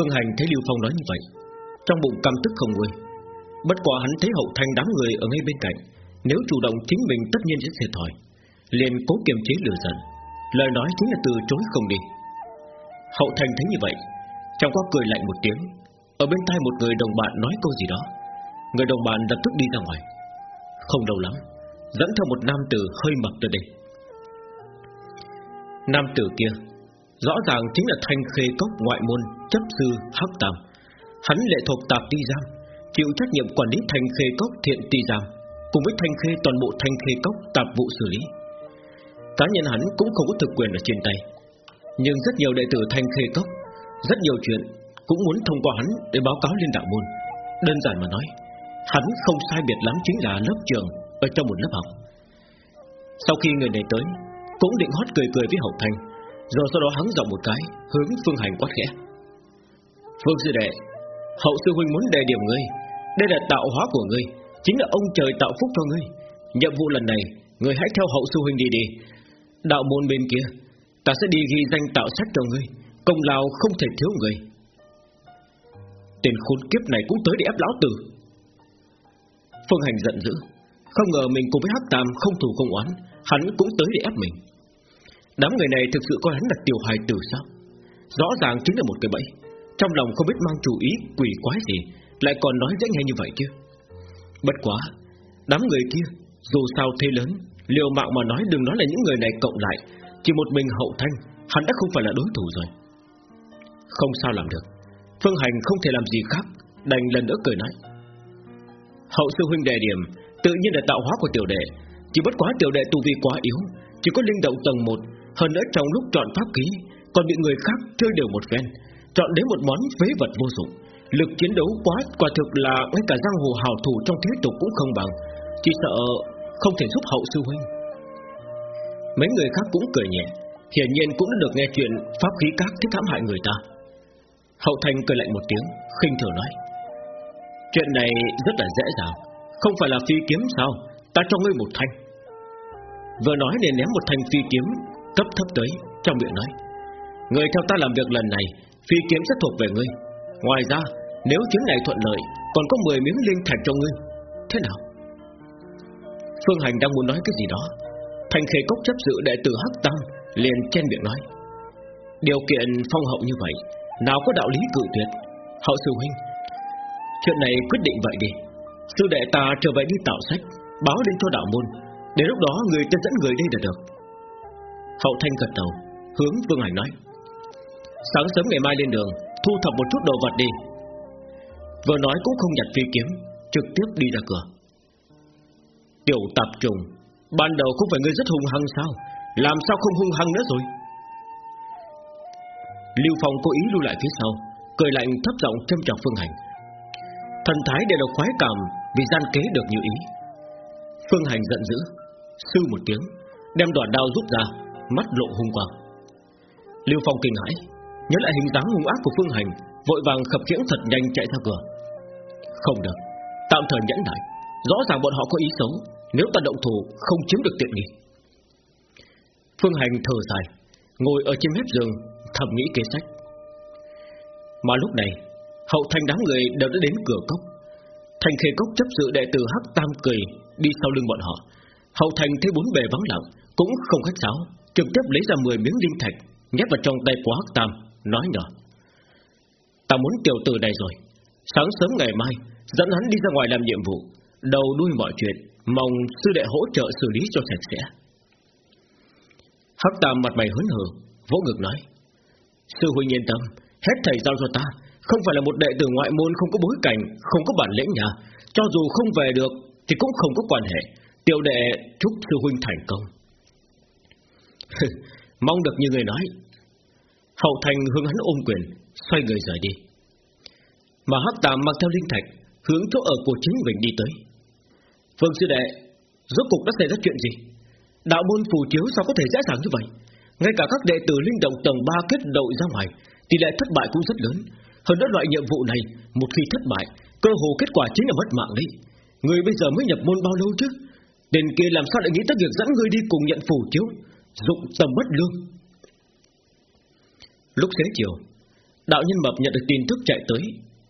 Phương Hành thấy Lưu Phong nói như vậy, Trong bụng căm tức không nguôi Bất quả hắn thấy hậu thanh đám người ở ngay bên cạnh, Nếu chủ động chính mình tất nhiên sẽ thiệt thòi, liền cố kiềm chế lửa giận. Lời nói chính là từ chối không đi. Hậu thanh thấy như vậy, Trong có cười lạnh một tiếng. Ở bên tai một người đồng bạn nói câu gì đó, Người đồng bạn lập tức đi ra ngoài. Không lâu lắm, Dẫn theo một nam tử hơi mập tới đây Nam tử kia Rõ ràng chính là thanh khê cốc ngoại môn, Chấp sư Hắc Tam. Hắn lệ thuộc tạp ti giam Chịu trách nhiệm quản lý thanh khê cốc thiện ti giam Cùng với thanh khê toàn bộ thanh khê cốc tạp vụ xử lý. Cá nhân hắn cũng không có thực quyền ở trên tay. Nhưng rất nhiều đệ tử thanh khê cốc, Rất nhiều chuyện Cũng muốn thông qua hắn để báo cáo lên đạo môn. Đơn giản mà nói, Hắn không sai biệt lắm chính là lớp trường Ở trong một lớp học. Sau khi người này tới, Cũng định hót cười cười với Hậu Thanh. Rồi sau đó hắn giọng một cái, Hướng Phương Hành quát khẽ. Phương Sư Đệ, Hậu Sư Huynh muốn đề điểm ngươi. Đây là tạo hóa của ngươi, Chính là ông trời tạo phúc cho ngươi. Nhiệm vụ lần này, Ngươi hãy theo Hậu Sư Huynh đi đi. Đạo môn bên kia, Ta sẽ đi ghi danh tạo sách cho ngươi, Công lao không thể thiếu ngươi. Tên khốn kiếp này cũng tới để ép lão tử. Phương Hành giận dữ, Không ngờ mình cùng với Hắc Tam không thù không oán, Hắn cũng tới để ép mình. Đám người này thực sự coi hắn là tiểu hài tử sao? Rõ ràng chính là một cái bẫy. Trong lòng không biết mang chủ ý, quỷ quái gì, Lại còn nói dễ nghe như vậy chứ. Bất quá, Đám người kia, dù sao thế lớn, Liều mạng mà nói đừng nói là những người này cộng lại, Chỉ một mình hậu thanh, Hắn đã không phải là đối thủ rồi. Không sao làm được. Phương Hành không thể làm gì khác, Đành lần nữa cười nói. Hậu sư huynh đề điểm, Tự nhiên là tạo hóa của tiểu đệ. Chỉ bất quá tiểu đệ tu vi quá yếu, Chỉ có linh động tầng 1 hơn nữa trong lúc chọn pháp khí, Còn bị người khác chơi đều một phen, Chọn đến một món phế vật vô dụng. Lực chiến đấu quá, quả thực là Ngay cả giang hồ hào thủ trong thế tục cũng không bằng, Chỉ sợ không thể giúp hậu sư huynh. Mấy người khác cũng cười nhẹ, Hiển nhiên cũng đã được nghe chuyện Pháp khí các thích hãm hại người ta. Hậu thành cười lạnh một tiếng, khinh thường nói, Chuyện này rất là dễ dàng, Không phải là phi kiếm sao? Ta cho ngươi một thanh. Vừa nói để ném một thanh phi kiếm Cấp thấp tới, trong miệng nói. Người theo ta làm việc lần này, Phi kiếm sẽ thuộc về ngươi. Ngoài ra, nếu chuyến này thuận lợi, Còn có 10 miếng linh thạch cho ngươi. Thế nào? Phương Hành đang muốn nói cái gì đó. Thành khê cốc chấp sự đệ tử Hắc Tăng liền chen miệng nói. Điều kiện phong hậu như vậy, Nào có đạo lý cự tuyệt. Hậu sư huynh, Chuyện này quyết định vậy đi. Sư đệ ta trở về đi tạo sách, Báo lên cho đạo môn. Đến lúc đó, người tên dẫn người đây là được. Hậu thanh gật đầu, Hướng Vương Hành nói. Sáng sớm ngày mai lên đường, Thu thập một chút đồ vật đi. Vừa nói cũng không nhặt phi kiếm, Trực tiếp đi ra cửa. Tiểu tạp trùng, Ban đầu không phải ngươi rất hung hăng sao? Làm sao không hung hăng nữa rồi? Lưu Phong cố ý lưu lại phía sau, Cười lạnh thấp giọng châm trọng Phương Hành. Thần thái đều được khoái cảm Vì gian kế được như ý. Phương Hành giận dữ Sư một tiếng, Đem đoạn đao rút ra Mắt lộ hung quang. Lưu Phong kinh hãi, Nhớ lại hình dáng hung ác của Phương Hành, Vội vàng khập khiễng thật nhanh chạy ra cửa. Không được, Tạm thời nhẫn nại. Rõ ràng bọn họ có ý xấu, nếu ta động thủ không chiếm được tiện nghi. Phương Hành thở dài, Ngồi ở trên mép giường, Thầm nghĩ kế sách. Mà lúc này, Hậu thành đám người đều đã đến cửa cốc. Thành khê cốc chấp sự đệ tử Hắc Tam cười Đi sau lưng bọn họ. Hậu thành thấy bốn bề vắng lặng, Cũng không khách sáo. Trực tiếp lấy ra 10 miếng linh thạch, Nhét vào trong tay của Hắc Tam, Nói nhỏ. Ta muốn tiểu tử này rồi. Sáng sớm ngày mai, Dẫn hắn đi ra ngoài làm nhiệm vụ, Đầu đuôi mọi chuyện, Mong sư đệ hỗ trợ xử lý cho sạch sẽ. Hắc Tam mặt mày hớn hở, Vỗ ngực nói, Sư huynh yên tâm, Hết thầy giao cho ta, Không phải là một đệ tử ngoại môn không có bối cảnh, Không có bản lĩnh nhà, Cho dù không về được Thì cũng không có quan hệ. Tiểu đệ chúc sư huynh thành công. Mong được như người nói. Hậu thành hướng hắn ôm quyền, Xoay người rời đi. Mà Hắc tạm mang theo linh thạch Hướng chỗ ở của chính mình đi tới. Vương sư đệ, Rốt cục đã xảy ra chuyện gì? Đạo môn phù chiếu sao có thể dễ dàng như vậy? Ngay cả các đệ tử linh động tầng 3 kết đội ra ngoài, Tỷ lệ thất bại cũng rất lớn. Hơn nữa loại nhiệm vụ này, Một khi thất bại, Cơ hồ kết quả chính là mất mạng đấy. Người bây giờ mới nhập môn bao lâu chứ? Đền kia làm sao lại nghĩ tới việc dẫn người đi cùng nhận phù chiếu? Dụng tâm mất lương. Lúc xế chiều, Đạo nhân mập nhận được tin tức chạy tới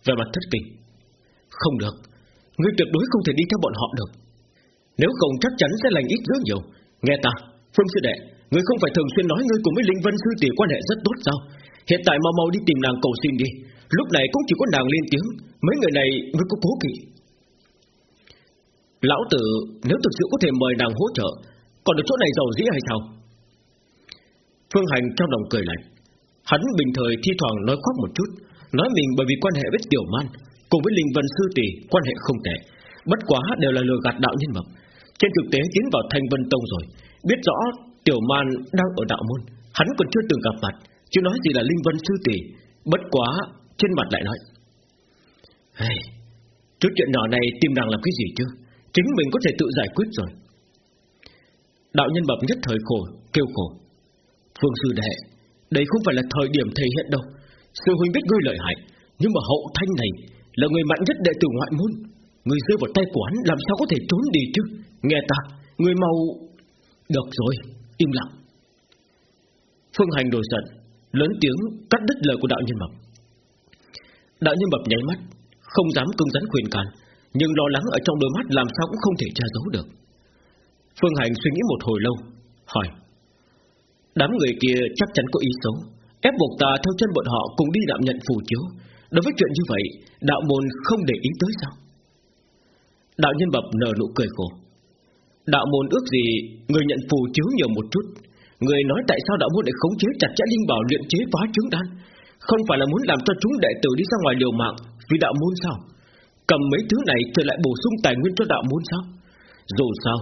Về mặt thất kinh. Không được Ngươi tuyệt đối không thể đi theo bọn họ được. Nếu không chắc chắn sẽ lành ít rất nhiều. Nghe ta, Phương sư đệ Ngươi không phải thường xuyên nói ngươi cùng với Linh Vân sư tỷ quan hệ rất tốt sao? Hiện tại mau mau đi tìm nàng cầu xin đi. Lúc này cũng chỉ có nàng lên tiếng. Mấy người này ngươi có cố kỵ. Lão tử, Nếu thực sự có thể mời nàng hỗ trợ, Còn được chỗ này giàu dĩ hay sao? Phương Hành trong lòng cười lạnh. Hắn bình thời thi thoảng nói khoác một chút Nói mình bởi vì quan hệ với Tiểu Man Cùng với Linh Vân Sư Tỷ quan hệ không tệ. Bất quá đều là lừa gạt đạo nhân mập. Trên thực tế tiến vào Thanh Vân Tông rồi Biết rõ Tiểu Man đang ở đạo môn Hắn còn chưa từng gặp mặt Chứ nói gì là Linh Vân Sư Tỷ Bất quá trên mặt lại nói hey, Trước chuyện nhỏ này tìm nàng làm cái gì chứ? Chính mình có thể tự giải quyết rồi. Đạo nhân bập nhất thời khổ Kêu khổ. Phương sư đệ, Đây không phải là thời điểm thể hiện đâu. Sư huynh biết ngươi lợi hại, Nhưng mà hậu thanh này Là người mạnh nhất đệ tử ngoại môn. Người rơi vào tay của hắn làm sao có thể trốn đi chứ? Nghe ta, Người mau Được rồi, Im lặng. Phương hành đổi giận, Lớn tiếng cắt đứt lời của đạo nhân mập Đạo nhân mập nháy mắt, Không dám cưng rắn khuyên can, Nhưng lo lắng ở trong đôi mắt làm sao cũng không thể che giấu được. Phương Hành suy nghĩ một hồi lâu, Hỏi Đám người kia chắc chắn có ý xấu. Ép buộc ta theo chân bọn họ cùng đi đảm nhận phù chiếu. Đối với chuyện như vậy, Đạo môn không để ý tới sao? Đạo nhân bập nở nụ cười khổ. Đạo môn ước gì Người nhận phù chiếu nhiều một chút? Người nói tại sao đạo môn lại khống chế chặt chẽ linh bảo luyện chế phá trứng đan? Không phải là muốn làm cho chúng đệ tử đi ra ngoài liều mạng Vì đạo môn sao? Cầm mấy thứ này trở lại bổ sung tài nguyên cho đạo môn sao? Dù sao,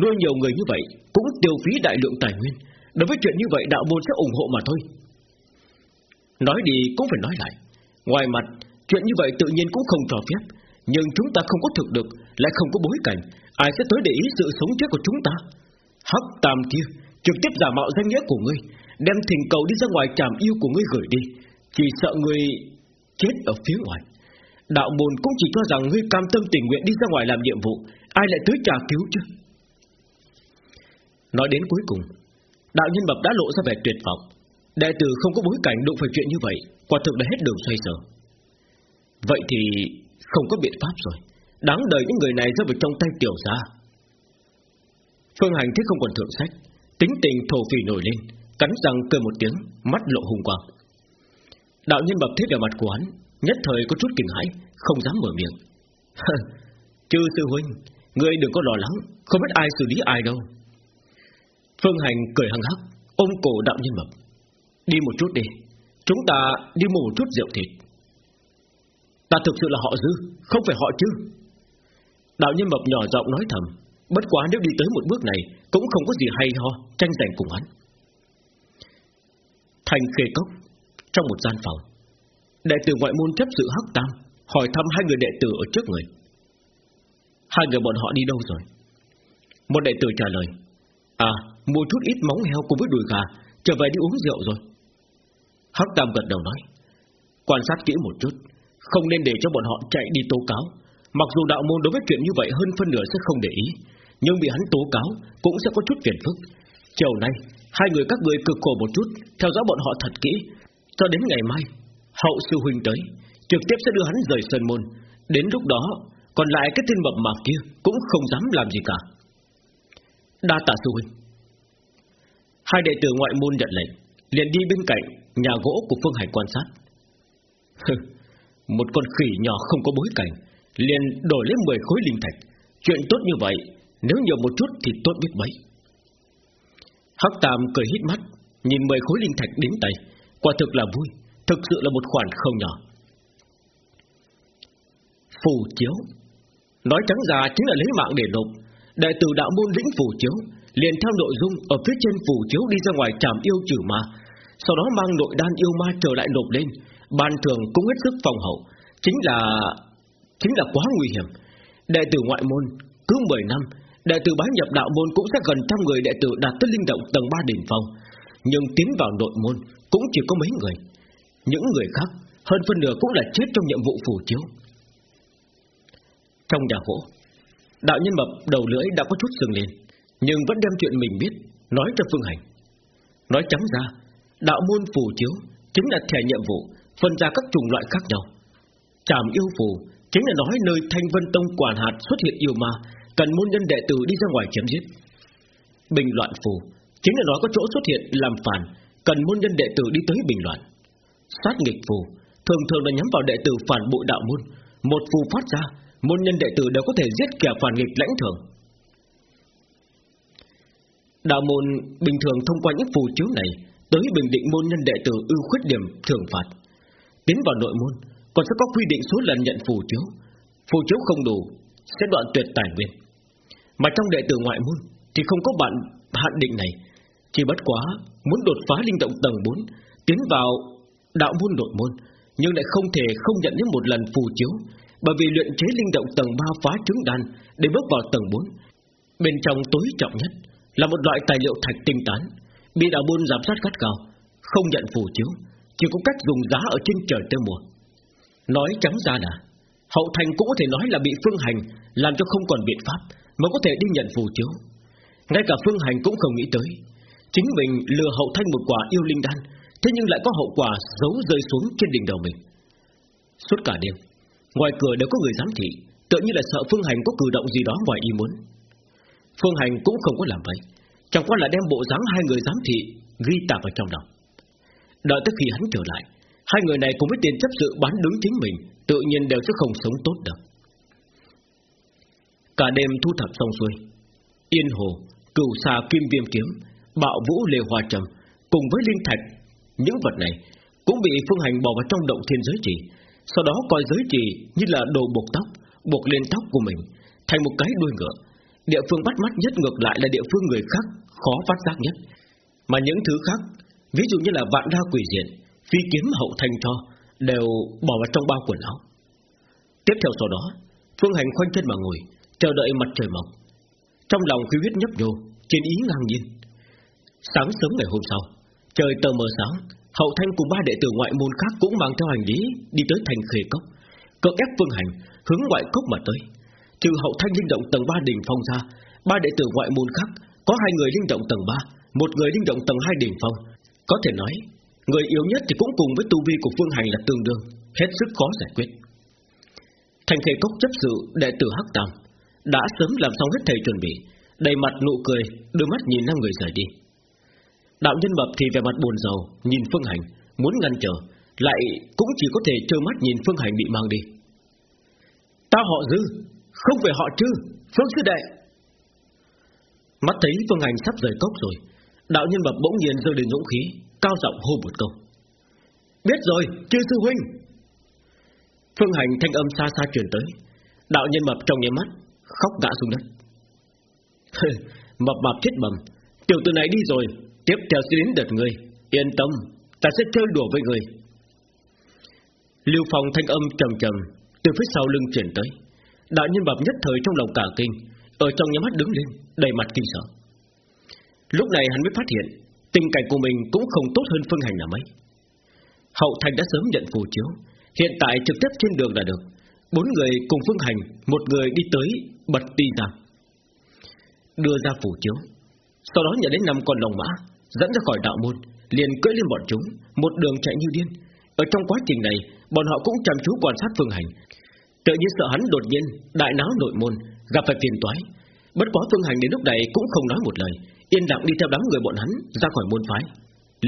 Nuôi nhiều người như vậy Cũng tiêu phí đại lượng tài nguyên. Đối với chuyện như vậy, đạo môn sẽ ủng hộ mà thôi. Nói đi cũng phải nói lại. Ngoài mặt, Chuyện như vậy tự nhiên cũng không cho phép. Nhưng chúng ta không có thực được, Lại không có bối cảnh. Ai sẽ tới để ý sự sống chết của chúng ta? Hắc tam kia, Trực tiếp giả mạo danh nghĩa của ngươi, Đem thỉnh cầu đi ra ngoài tràm yêu của ngươi gửi đi. Chỉ sợ ngươi chết ở phía ngoài. Đạo môn cũng chỉ cho rằng ngươi cam tâm tình nguyện đi ra ngoài làm nhiệm vụ. Ai lại tới trả cứu chứ? Nói đến cuối cùng Đạo nhân bập đã lộ ra vẻ tuyệt vọng. Đệ tử không có bối cảnh đụng phải chuyện như vậy, Quả thực là hết đường xoay sở. Vậy thì không có biện pháp rồi. Đáng đời những người này rơi vào trong tay tiểu gia. Phương Hành thấy không còn thượng sách, Tính tình thổ phỉ nổi lên, Cắn răng cười một tiếng, Mắt lộ hùng quang. Đạo nhân bập thấy vẻ mặt của hắn, Nhất thời có chút kinh hãi, Không dám mở miệng. Chư sư huynh, Ngươi đừng có lo lắng, Không biết ai xử lý ai đâu. Phương Hành cười hăng hắc, Ôm cổ đạo nhân mập. Đi một chút đi, Chúng ta đi mua một chút rượu thịt. Ta thực sự là họ dư, Không phải họ chứ. Đạo nhân mập nhỏ giọng nói thầm, Bất quá nếu đi tới một bước này, Cũng không có gì hay ho, Tranh giành cùng hắn. Thành khê cốc, Trong một gian phòng, Đệ tử ngoại môn chấp sự hắc tam Hỏi thăm hai người đệ tử ở trước người. Hai người bọn họ đi đâu rồi? Một đệ tử trả lời À Mua chút ít móng heo cùng với đùi gà, Trở về đi uống rượu rồi. Hắc tam gật đầu nói, Quan sát kỹ một chút, Không nên để cho bọn họ chạy đi tố cáo. Mặc dù đạo môn đối với chuyện như vậy hơn phân nửa sẽ không để ý, Nhưng bị hắn tố cáo Cũng sẽ có chút phiền phức. Chiều nay, Hai người các người cực khổ một chút, Theo dõi bọn họ thật kỹ, Cho đến ngày mai, Hậu sư huynh tới, Trực tiếp sẽ đưa hắn rời sơn môn. Đến lúc đó, Còn lại cái tên mập mạp kia Cũng không dám làm gì cả. Đa tạ sư huynh. Hai đệ tử ngoại môn nhận lệnh, liền đi bên cạnh nhà gỗ của Phương Hải quan sát. Một con khỉ nhỏ không có bối cảnh, liền đổi lấy 10 khối linh thạch. Chuyện tốt như vậy, Nếu nhiều một chút thì tốt biết mấy. Hắc Tam cười hít mắt, Nhìn 10 khối linh thạch đến tay. Quả thực là vui, Thực sự là một khoản không nhỏ. Phù chiếu. Nói trắng ra chính là lấy mạng để nộp. Đệ tử đạo môn lĩnh phù chiếu liền theo nội dung ở phía trên phủ chiếu đi ra ngoài trảm yêu trừ ma, sau đó mang nội đan yêu ma trở lại nộp lên, ban thường cũng hết sức phòng hậu, chính là chính là quá nguy hiểm. Đệ tử ngoại môn cứ 10 năm, đệ tử bái nhập đạo môn cũng sẽ gần trăm người đệ tử đạt tới linh động tầng 3 đỉnh phong, nhưng tiến vào nội môn cũng chỉ có mấy người. Những người khác hơn phân nửa cũng là chết trong nhiệm vụ phủ chiếu. Trong nhà gỗ, đạo nhân mập đầu lưỡi đã có chút sừng lên, nhưng vẫn đem chuyện mình biết Nói cho Phương Hành Nói trắng ra Đạo môn phù chiếu Chính là thẻ nhiệm vụ phân ra các chủng loại khác nhau. Trảm yêu phù chính là nói nơi Thanh Vân Tông quản hạt xuất hiện yêu ma, cần môn nhân đệ tử đi ra ngoài chém giết. Bình loạn phù chính là nói có chỗ xuất hiện làm phản, cần môn nhân đệ tử đi tới bình loạn. Sát nghịch phù thường thường là nhắm vào đệ tử phản bội đạo môn, một phù phát ra, môn nhân đệ tử đều có thể giết kẻ phản nghịch lãnh thường Đạo môn bình thường thông qua những phù chiếu này tới bình định môn nhân đệ tử ưu khuyết điểm thưởng phạt. Tiến vào nội môn còn sẽ có quy định số lần nhận phù chiếu, phù chiếu không đủ sẽ đoạn tuyệt tài nguyên. Mà trong đệ tử ngoại môn thì không có bạn hạn định này, chỉ bất quá muốn đột phá linh động tầng 4, tiến vào đạo môn nội môn, nhưng lại không thể không nhận những một lần phù chiếu, bởi vì luyện chế linh động tầng 3 phá trứng đan để bước vào tầng 4. Bên trong tối trọng nhất là một loại tài liệu thạch tinh tán, bị đạo môn giám sát gắt gao, không nhận phù chiếu, chỉ có cách dùng giá ở trên trời tiêu mùa. Nói trắng ra là Hậu thành cũng có thể nói là bị phương hành Làm cho không còn biện pháp Mà có thể đi nhận phù chiếu. Ngay cả phương hành cũng không nghĩ tới Chính mình lừa hậu thanh một quả yêu linh đan Thế nhưng lại có hậu quả giấu rơi xuống trên đỉnh đầu mình. Suốt cả đêm Ngoài cửa đều có người giám thị Tự như là sợ phương hành có cử động gì đó ngoài ý muốn. Phương hành cũng không có làm vậy. Chẳng qua là đem bộ dáng hai người giám thị, Ghi tạc vào trong đầu Đợi tới khi hắn trở lại, Hai người này cùng với tiền chấp sự bán đứng chính mình, Tự nhiên đều sẽ không sống tốt được. Cả đêm thu thập xong xuôi, Yên hồ, Cửu xà kim viêm kiếm, Bạo vũ, lê hoa trầm Cùng với linh thạch, Những vật này Cũng bị phương hành bỏ vào trong động thiên giới trì, Sau đó coi giới trì như là đồ buộc tóc, Buộc lên tóc của mình, Thành một cái đuôi ngựa Địa phương bắt mắt nhất ngược lại là địa phương người khác, Khó phát giác nhất. Mà những thứ khác, Ví dụ như là vạn đa quỷ diện Phi kiếm hậu thanh cho, Đều bỏ vào trong bao quần áo. Tiếp theo sau đó, Phương Hành khoanh chân mà ngồi, Chờ đợi mặt trời mọc. Trong lòng khí huyết nhấp nhô Trên ý ngang nhiên. Sáng sớm ngày hôm sau, Trời tờ mờ sáng, Hậu Thanh cùng ba đệ tử ngoại môn khác cũng mang theo hành lý Đi tới thành khề cốc, Cưỡng ép Phương Hành hướng ngoại cốc mà tới. Trừ Hậu Thanh linh động tầng 3 đỉnh phong ra, Ba đệ tử ngoại môn khác, Có hai người linh động tầng 3 Một người linh động tầng 2 đỉnh phong. Có thể nói, Người yếu nhất thì cũng cùng với tu vi của Phương Hành là tương đương, Hết sức khó giải quyết. Thành khê cốc chấp sự đệ tử Hắc Tam, Đã sớm làm xong hết thầy chuẩn bị, Đầy mặt nụ cười, Đôi mắt nhìn năm người rời đi. Đạo nhân mập thì vẻ mặt buồn rầu, Nhìn Phương Hành, Muốn ngăn trở, Lại cũng chỉ có thể trơ mắt nhìn Phương Hành bị mang đi. Ta họ dư không phải họ chứ, Phương sư đệ. Mắt thấy Phương Hành sắp rời cốc rồi Đạo nhân bập bỗng nhiên rơi đến dũng khí Cao giọng hô một câu. Biết rồi, chư sư huynh. Phương hành thanh âm xa xa truyền tới Đạo nhân mập trong nhèm mắt Khóc ngã xuống đất. Mập mập chết bầm Tiểu tử này đi rồi Tiếp theo sẽ đến đợt người Yên tâm, ta sẽ chơi đùa với người. Lưu Phong thanh âm trầm trầm Từ phía sau lưng truyền tới. Đạo nhân mập nhất thời trong lòng cả kinh, Ở trong nhắm mắt đứng lên, Đầy mặt kinh sợ. Lúc này hắn mới phát hiện, Tình cảnh của mình cũng không tốt hơn Phương Hành là mấy. Hậu Thành đã sớm nhận phù chiếu, Hiện tại trực tiếp trên đường là được. Bốn người cùng Phương Hành, Một người đi tới bật ti ra Đưa ra phù chiếu, Sau đó nhận đến năm con lòng mã, Dẫn ra khỏi đạo môn, Liền cưỡi lên bọn chúng, Một đường chạy như điên. Ở trong quá trình này, Bọn họ cũng chăm chú quan sát Phương Hành Tự nhiên sợ hắn đột nhiên, Đại náo nội môn, Gặp phải phiền toái. Bất quá Phương Hành đến lúc này cũng không nói một lời. Yên lặng đi theo đám người bọn hắn ra khỏi môn phái.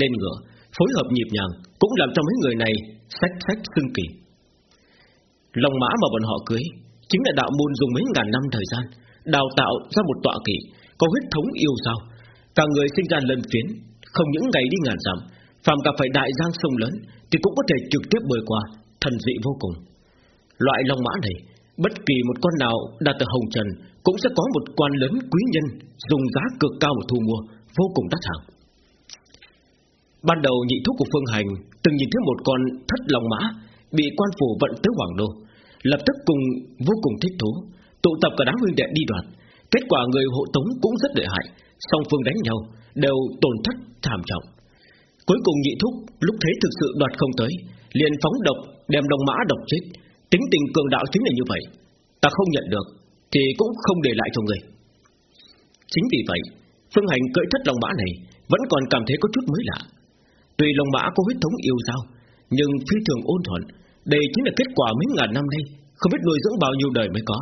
Lên ngựa, Phối hợp nhịp nhàng, Cũng làm cho mấy người này sách sách xưng kỳ. Lòng mã mà bọn họ cưới, Chính là đạo môn dùng mấy ngàn năm thời gian, Đào tạo ra một tọa kỵ, Có huyết thống yêu sao Cả người sinh ra lần phiến, Không những ngày đi ngàn dặm Phạm cả phải đại giang sông lớn, Thì cũng có thể trực tiếp bơi qua, Thần dị vô cùng. Loại long mã này Bất kỳ một con nào đạt từ hồng trần cũng sẽ có một quan lớn quý nhân dùng giá cực cao mà thu mua, vô cùng đắt hàng. Ban đầu nhị thúc của Phương Hành từng nhìn thấy một con thất long mã bị quan phủ vận tới Hoàng Đô, lập tức cùng vô cùng thích thú, tụ tập cả đám huynh đệ đi đoạt. Kết quả người hộ tống cũng rất lợi hại, song phương đánh nhau đều tổn thất thảm trọng. Cuối cùng nhị thúc lúc thấy thực sự đoạt không tới, liền phóng độc đem đồng mã độc chết. Tính tình cường đạo chính là như vậy, ta không nhận được, thì cũng không để lại cho người. Chính vì vậy, Phương Hành cưỡi thất long mã này vẫn còn cảm thấy có chút mới lạ. Tuy long mã có huyết thống yêu sao, Nhưng phi thường ôn thuận Đây chính là kết quả mấy ngàn năm nay Không biết nuôi dưỡng bao nhiêu đời mới có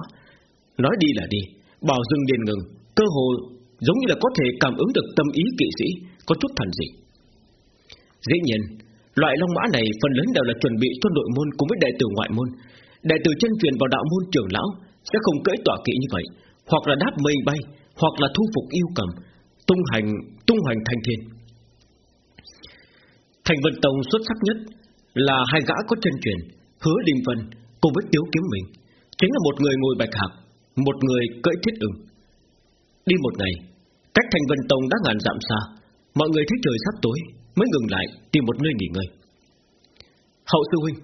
Nói đi là đi Bảo dừng điền ngừng Cơ hồ giống như là có thể cảm ứng được tâm ý kỵ sĩ Có chút thần dị Dĩ nhiên Loại long mã này phần lớn đều là chuẩn bị cho nội môn cùng với đệ tử ngoại môn Đệ tử chân truyền vào đạo môn trưởng lão Sẽ không cưỡi tỏa kỵ như vậy Hoặc là đáp mây bay Hoặc là thu phục yêu cầm Tung hành, tung hoành thanh thiên. Thành Vân Tông xuất sắc nhất Là hai gã có chân truyền Hứa Đình Vân cùng với Tiếu Kiếm Mình. Chính là một người ngồi bạch hạc Một người cưỡi thiết ưng. Đi một ngày Cách Thành Vân Tông đã ngàn dặm xa Mọi người thấy trời sắp tối Mới ngừng lại tìm một nơi nghỉ ngơi. Hậu sư huynh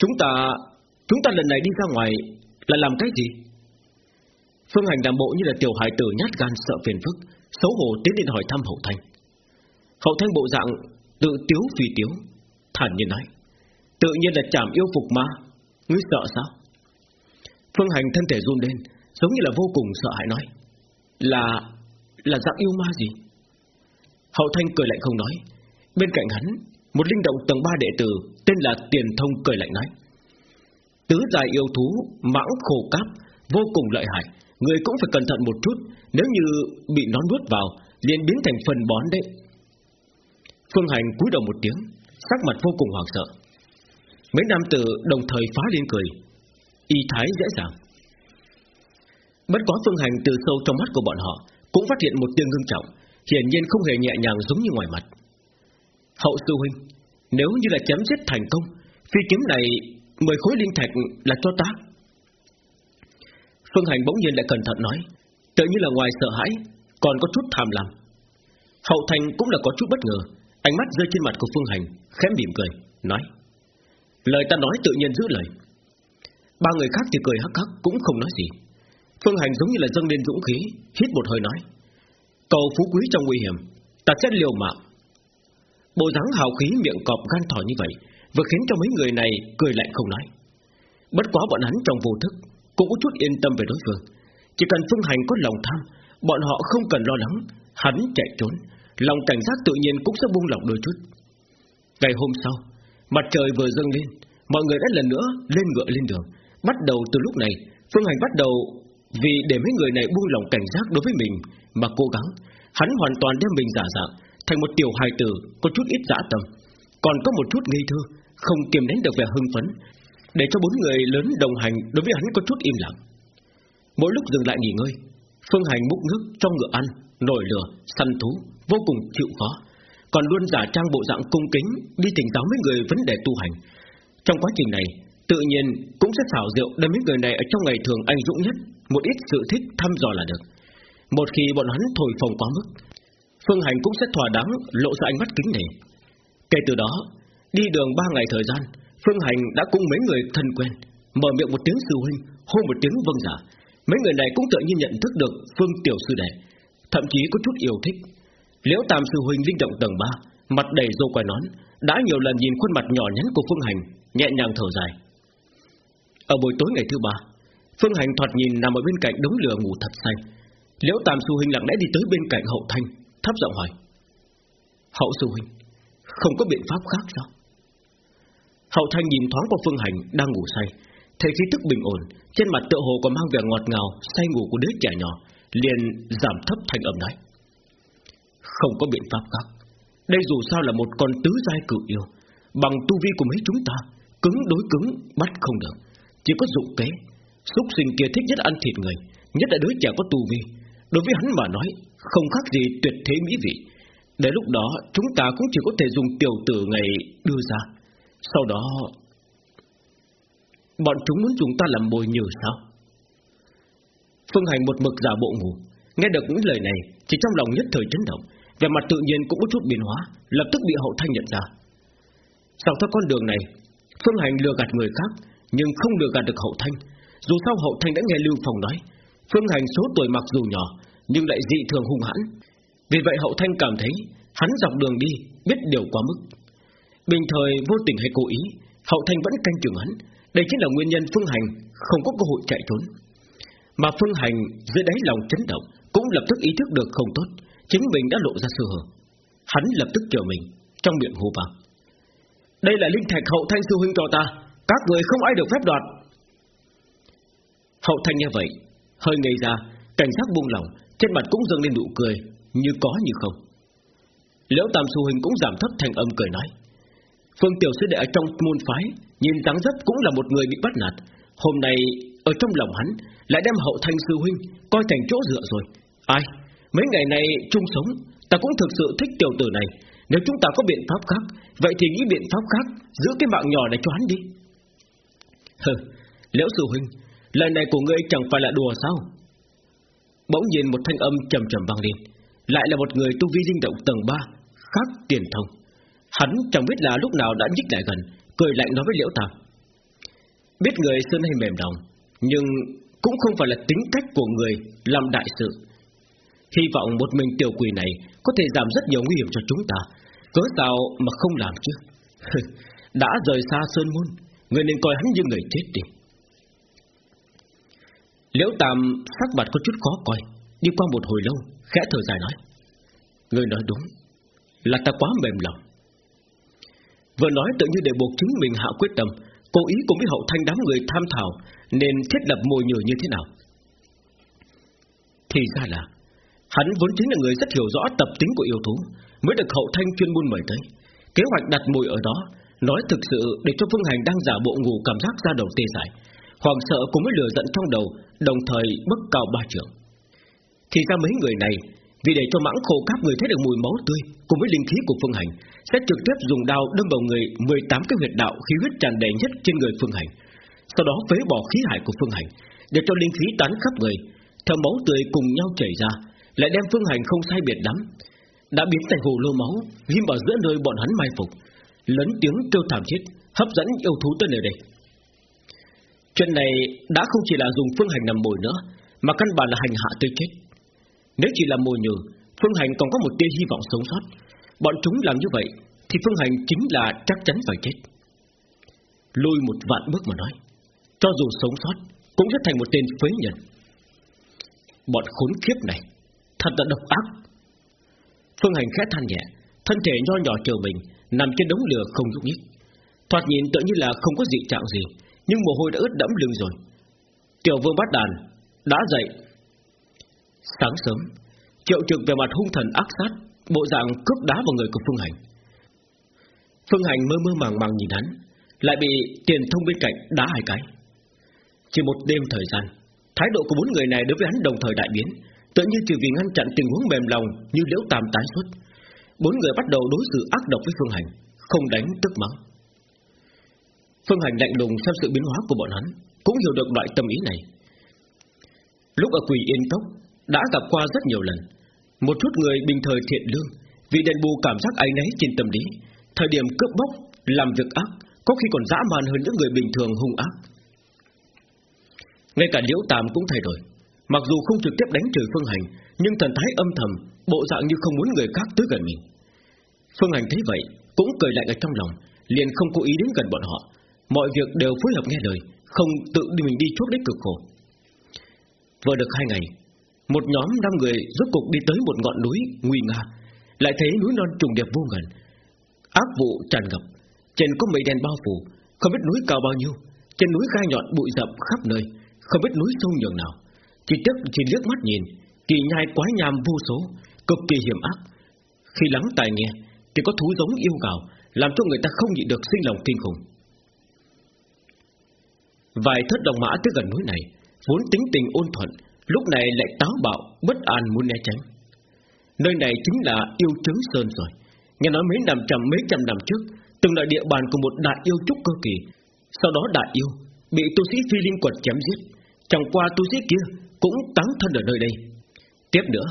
Chúng ta Chúng ta lần này đi ra ngoài Là làm cái gì? Phương Hành làm bộ như là tiểu hải tử nhát gan sợ phiền phức, Xấu hổ tiến lên hỏi thăm Hậu Thanh. Hậu Thanh bộ dạng Tự tiếu vì tiếu, Thản nhiên nói, Tự nhiên là chảm yêu phục ma, Ngươi sợ sao? Phương Hành thân thể run lên, Giống như là vô cùng sợ hãi nói, Là Là dạng yêu ma gì? Hậu Thanh cười lạnh không nói, Bên cạnh hắn, Một linh động tầng 3 đệ tử Tên là Tiền Thông cười lạnh nói Tứ dài yêu thú, Mãng khổ cáp Vô cùng lợi hại. Người cũng phải cẩn thận một chút, Nếu như bị nó nuốt vào, liền biến thành phần bón đấy. Phương Hành cúi đầu một tiếng, Sắc mặt vô cùng hoảng sợ. Mấy nam tử đồng thời phá lên cười. Y thái dễ dàng. Bất quá Phương Hành từ sâu trong mắt của bọn họ, Cũng phát hiện một tiếng ngưng trọng, Hiển nhiên không hề nhẹ nhàng giống như ngoài mặt. Hậu sư huynh, Nếu như là chém giết thành công, Phi kiếm này mười khối linh thạch là cho ta. Phương Hành bỗng nhiên lại cẩn thận nói Tự như là ngoài sợ hãi, Còn có chút tham lam. Hậu Thành cũng là có chút bất ngờ, Ánh mắt rơi trên mặt của Phương Hành, khẽ mỉm cười, Nói, Lời ta nói tự nhiên giữ lời. Ba người khác thì cười hắc hắc, cũng không nói gì. Phương Hành giống như là dâng lên dũng khí, Hít một hơi nói, Cầu phú quý trong nguy hiểm, Ta sẽ liều mạng. Bộ dáng hào khí miệng cọp gan thỏ như vậy Vừa khiến cho mấy người này cười lạnh không nói. Bất quá bọn hắn trong vô thức Cũng có chút yên tâm về đối phương. Chỉ cần Phương Hành có lòng tham, Bọn họ không cần lo lắng, Hắn chạy trốn. Lòng cảnh giác tự nhiên cũng sẽ buông lỏng đôi chút. Ngày hôm sau, Mặt trời vừa dâng lên, Mọi người đã lần nữa lên ngựa lên đường. Bắt đầu từ lúc này, Phương Hành bắt đầu Vì để mấy người này buông lỏng cảnh giác đối với mình Mà cố gắng. Hắn hoàn toàn đem mình giả dạng, Thành một tiểu hài tử có chút ít dã tâm. Còn có một chút ngây thơ không kiềm nén được vẻ hưng phấn Để cho bốn người lớn đồng hành đối với hắn có chút im lặng. Mỗi lúc dừng lại nghỉ ngơi Phương Hành múc nước cho ngựa ăn Nổi lửa, săn thú Vô cùng chịu khó Còn luôn giả trang bộ dạng cung kính Đi tỉnh táo mấy người vấn đề tu hành. Trong quá trình này Tự nhiên cũng sẽ xảo diệu để mấy người này ở trong ngày thường anh dũng nhất Một ít sự thích thăm dò là được. Một khi bọn hắn thổi phồng quá mức Phương Hành cũng sẽ thỏa đáng lộ ra ánh mắt kính nể. Kể từ đó Đi đường ba ngày thời gian, Phương Hành đã cùng mấy người thân quen. Mở miệng một tiếng sư huynh, Hô một tiếng vâng giả. Mấy người này cũng tự nhiên nhận thức được Phương Tiểu Sư Đệ, Thậm chí có chút yêu thích. Liễu Tam Sư Huynh linh động tầng 3 Mặt đầy râu quai nón, Đã nhiều lần nhìn khuôn mặt nhỏ nhắn của Phương Hành, Nhẹ nhàng thở dài. Ở buổi tối ngày thứ ba, Phương Hành thoạt nhìn nằm ở bên cạnh đống lửa ngủ thật say. Liễu Tam Sư Huynh lặng lẽ đi tới bên cạnh Hậu Thanh, Thấp giọng hỏi, Hậu Sư Huynh, Không có biện pháp khác sao? Hậu Thanh nhìn thoáng qua Phương Hành đang ngủ say. Thấy khí tức bình ổn, Trên mặt tựa hồ còn mang vẻ ngọt ngào, Say ngủ của đứa trẻ nhỏ, Liền giảm thấp thanh âm nói. Không có biện pháp khác. Đây dù sao là một con tứ giai cự yêu. Bằng tu vi của mấy chúng ta, Cứng đối cứng, bắt không được. Chỉ có dụng kế. Súc sinh kia thích nhất ăn thịt người, Nhất là đứa trẻ có tu vi. Đối với hắn mà nói, Không khác gì tuyệt thế mỹ vị. Đến lúc đó, chúng ta cũng chỉ có thể dùng tiểu tử ngày đưa ra. Sau đó, Bọn chúng muốn chúng ta làm mồi nhử sao? Phương Hành một mực giả bộ ngủ. Nghe được những lời này, Chỉ trong lòng nhất thời chấn động Về mặt tự nhiên cũng có chút biến hóa, Lập tức bị hậu thanh nhận ra. Sau theo con đường này, Phương Hành lừa gạt người khác, Nhưng không lừa gạt được hậu thanh. Dù sao hậu thanh đã nghe Lưu Phong nói, Phương Hành số tuổi mặc dù nhỏ, Nhưng lại dị thường hung hãn. Vì vậy hậu thanh cảm thấy, Hắn dọc đường đi biết điều quá mức. Bình thời vô tình hay cố ý, Hậu thanh vẫn canh chừng hắn. Đây chính là nguyên nhân Phương Hành không có cơ hội chạy trốn. Mà Phương Hành dưới đáy lòng chấn động, Cũng lập tức ý thức được không tốt. Chính mình đã lộ ra sơ hở. Hắn lập tức chờ mình, Trong miệng hô vang. Đây là linh thạch hậu thanh sư huynh cho ta, Các người không ai được phép đoạt. Hậu thanh nghe vậy, Hơi ngây ra, Cảnh giác buông lỏng, Trên mặt cũng dâng lên nụ cười, Như có như không. Liễu Tam Sư Huynh cũng giảm thấp thành âm cười nói. Phương Tiểu Sư Đệ ở trong môn phái, Nhìn dáng dấp cũng là một người bị bắt nạt. Hôm nay, ở trong lòng hắn, Lại đem hậu thanh sư huynh Coi thành chỗ dựa rồi. Ai, Mấy ngày này chung sống, Ta cũng thực sự thích tiểu tử này. Nếu chúng ta có biện pháp khác, Vậy thì nghĩ biện pháp khác, Giữ cái mạng nhỏ này cho hắn đi. Hừ, Liễu sư huynh, Lời này của ngươi chẳng phải là đùa sao? Bỗng nhiên một thanh âm trầm trầm vang lên, Lại là một người tu vi dinh động tầng 3 Khác tiền thông. Hắn chẳng biết là lúc nào đã nhích lại gần, Cười lạnh nói với Liễu Tam. Biết người sơn hay mềm lòng, Nhưng cũng không phải là tính cách của người Làm đại sự. Hy vọng một mình tiểu quỷ này Có thể giảm rất nhiều nguy hiểm cho chúng ta. Cớ sao mà không làm chứ? Đã rời xa Sơn Môn, Người nên coi hắn như người chết đi. Liễu Tam sắc mặt có chút khó coi, Đi qua một hồi lâu, Khẽ thở dài nói. Người nói đúng, Là ta quá mềm lòng. Vừa nói tự như để buộc chính mình hạ quyết tâm, Cố ý cùng với hậu thanh đám người tham thảo, Nên thiết lập mồi nhử như thế nào? Thì ra là, Hắn vốn chính là người rất hiểu rõ tập tính của yêu thú, Mới được hậu thanh chuyên môn mời tới. Kế hoạch đặt mồi ở đó, Nói thực sự để cho Phương Hành đang giả bộ ngủ cảm giác ra đầu tê dại Hoàng sợ cũng mới lửa giận trong đầu, Đồng thời bất cao ba trưởng Thì ra mấy người này vì để cho mãng khô các người thấy được mùi máu tươi, Cùng với linh khí của Phương Hành, Sẽ trực tiếp dùng đao đâm vào người 18 cái huyệt đạo khí huyết tràn đầy nhất trên người Phương Hành. Sau đó phế bỏ khí hải của Phương Hành, Để cho linh khí tán khắp người. Theo máu tươi cùng nhau chảy ra, Lại đem Phương Hành không sai biệt lắm. Đã biến thành hồ lô máu, Ghim vào giữa nơi bọn hắn mai phục. Lớn tiếng kêu thảm thiết, Hấp dẫn yêu thú tới nơi đây. Chuyện này đã không chỉ là dùng phương hành nằm mồi nữa, Mà căn bản là hành hạ tới chết. Nếu chỉ là mồi nhử Phương hành còn có một tia hy vọng sống sót. Bọn chúng làm như vậy Thì phương hành chính là chắc chắn phải chết. Lùi một vạn bước mà nói, Cho dù sống sót Cũng sẽ thành một tên phế nhân. Bọn khốn kiếp này Thật là độc ác. Phương hành khẽ than nhẹ, Thân thể nho nhỏ chờ mình, Nằm trên đống lửa không nhúc nhích. Thoạt nhìn tự như là không có dị trạng gì, nhưng mồ hôi đã ướt đẫm lưng rồi. Tiểu vương bắt đàn Đã dậy Sáng sớm, Triệu trực về mặt hung thần ác sát, Bộ dạng cướp đá vào người của Phương Hành. Phương Hành mơ mơ màng màng nhìn hắn, Lại bị tiền thông bên cạnh đá hai cái. Chỉ một đêm thời gian, Thái độ của bốn người này đối với hắn đồng thời đại biến Tự nhiên chỉ vì ngăn chặn tình huống mềm lòng Như liễu tam tái xuất. Bốn người bắt đầu đối xử ác độc với Phương Hành, Không đánh tức mắng. Phương Hành lạnh lùng xem sự biến hóa của bọn hắn, Cũng hiểu được loại tâm ý này. Lúc ở quỷ yên cốc đã gặp qua rất nhiều lần. Một chút người bình thời thiện lương Vì đền bù cảm giác áy náy trên tâm lý Thời điểm cướp bóc, làm việc ác Có khi còn dã man hơn những người bình thường hung ác. Ngay cả Liễu Tam cũng thay đổi. Mặc dù không trực tiếp đánh trừ Phương Hành Nhưng thần thái âm thầm Bộ dạng như không muốn người khác tới gần mình. Phương Hành thấy vậy Cũng cười lạnh ở trong lòng Liền không cố ý đến gần bọn họ. Mọi việc đều phối hợp nghe lời Không tự mình đi chốt đích cực khổ. Vừa được hai ngày một nhóm năm người rốt cục đi tới một ngọn núi nguy nga. Lại thấy núi non trùng điệp vô ngần. Ác vụ tràn ngập. Trên có mây đen bao phủ. Không biết núi cao bao nhiêu. Trên núi gai nhọn bụi rậm khắp nơi. Không biết núi sâu nhường nào. Chỉ tiếc chỉ liếc mắt nhìn, Kỳ nhai quái nham vô số, Cực kỳ hiểm ác. Khi lắng tai nghe, Thì có thú giống yêu gào Làm cho người ta không nhịn được sinh lòng kinh khủng. Vài thất đồng mã tới gần núi này, Vốn tính tình ôn thuận Lúc này lại táo bạo, Bất an muốn né tránh. Nơi này chính là yêu trứng sơn rồi. Nghe nói mấy năm trăm mấy trăm năm trước, Từng là địa bàn của một đại yêu trúc cơ kỳ. Sau đó đại yêu Bị tu sĩ phi linh quật chém giết. Chẳng qua tu sĩ kia Cũng tán thân ở nơi đây. Tiếp nữa,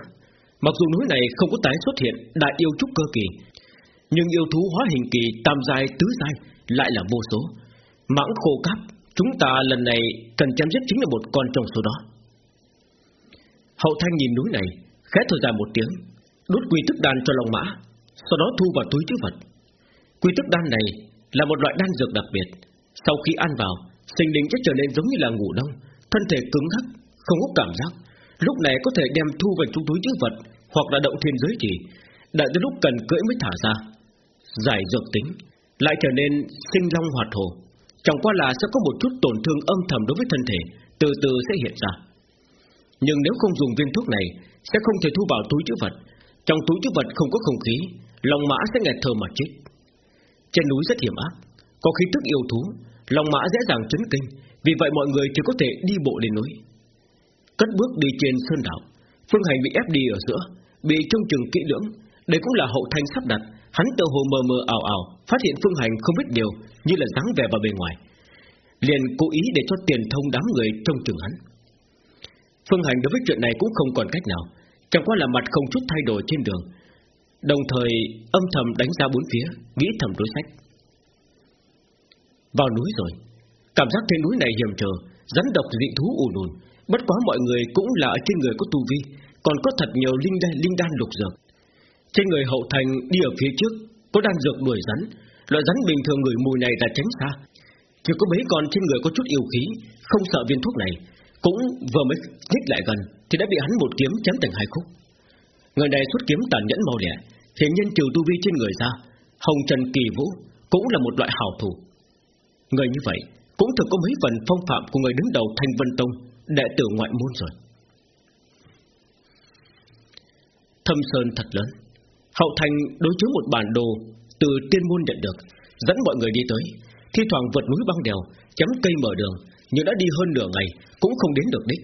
Mặc dù núi này không có tái xuất hiện Đại yêu trúc cơ kỳ, Nhưng yêu thú hóa hình kỳ tam giai, tứ giai Lại là vô số. Mãng khô cáp Chúng ta lần này cần chém giết chính là một con trong số đó. Hậu thanh nhìn núi này Khẽ thở dài một tiếng Đốt quy tức đan cho lòng mã Sau đó thu vào túi chứa vật. Quy tức đan này là một loại đan dược đặc biệt. Sau khi ăn vào Sinh linh sẽ trở nên giống như là ngủ đông Thân thể cứng ngắc, không có cảm giác. Lúc này có thể đem thu vào trong túi chứa vật Hoặc là động thiên giới chỉ Đợi đến lúc cần cưỡi mới thả ra. Giải dược tính Lại trở nên sinh long hoạt hồ Chẳng qua là sẽ có một chút tổn thương âm thầm đối với thân thể Từ từ sẽ hiện ra. Nhưng nếu không dùng viên thuốc này, Sẽ không thể thu vào túi chữ vật. Trong túi chữ vật không có không khí, Lòng mã sẽ nghẹt thở mà chết. Trên núi rất hiểm ác, Có khí tức yêu thú, Lòng mã dễ dàng chấn kinh, Vì vậy mọi người chỉ có thể đi bộ lên núi. Cất bước đi trên sơn đảo, Phương Hành bị ép đi ở giữa, Bị trông chừng kỹ lưỡng. Đây cũng là hậu thanh sắp đặt, Hắn tự hồ mờ mờ ảo ảo, Phát hiện Phương Hành không biết điều, Như là dáng vẻ vào bề ngoài. Liền cố ý để cho tiền thông đám người trông chừng hắn. Phương Hành đối với chuyện này cũng không còn cách nào. Chẳng qua là mặt không chút thay đổi trên đường. Đồng thời âm thầm đánh ra bốn phía Nghĩ thầm đối sách. Vào núi rồi. Cảm giác trên núi này hiểm trở Rắn độc dị thú ùn ùn. Bất quá mọi người cũng là ở trên người có tu vi Còn có thật nhiều linh đan, linh đan lục dược. Trên người hậu thành đi ở phía trước Có đan dược đuổi rắn. Loại rắn bình thường người mùi này là tránh xa. Chỉ có mấy con trên người có chút yêu khí Không sợ viên thuốc này. Cũng vừa mới nhích lại gần, Thì đã bị hắn một kiếm chém thành hai khúc. Người này xuất kiếm tàn nhẫn mau lẹ Hiện nhân trừ tu vi trên người ra, Hồng Trần Kỳ Vũ Cũng là một loại hảo thủ. Người như vậy cũng thực có mấy phần phong phạm của người đứng đầu Thanh Vân Tông, Đệ tử ngoại môn rồi. Thâm Sơn thật lớn, Hậu Thành đối chiếu một bản đồ Từ tiên môn nhận được, Dẫn mọi người đi tới, Thi thoảng vượt núi băng đèo, Chấm cây mở đường, Nhưng đã đi hơn nửa ngày cũng không đến được đích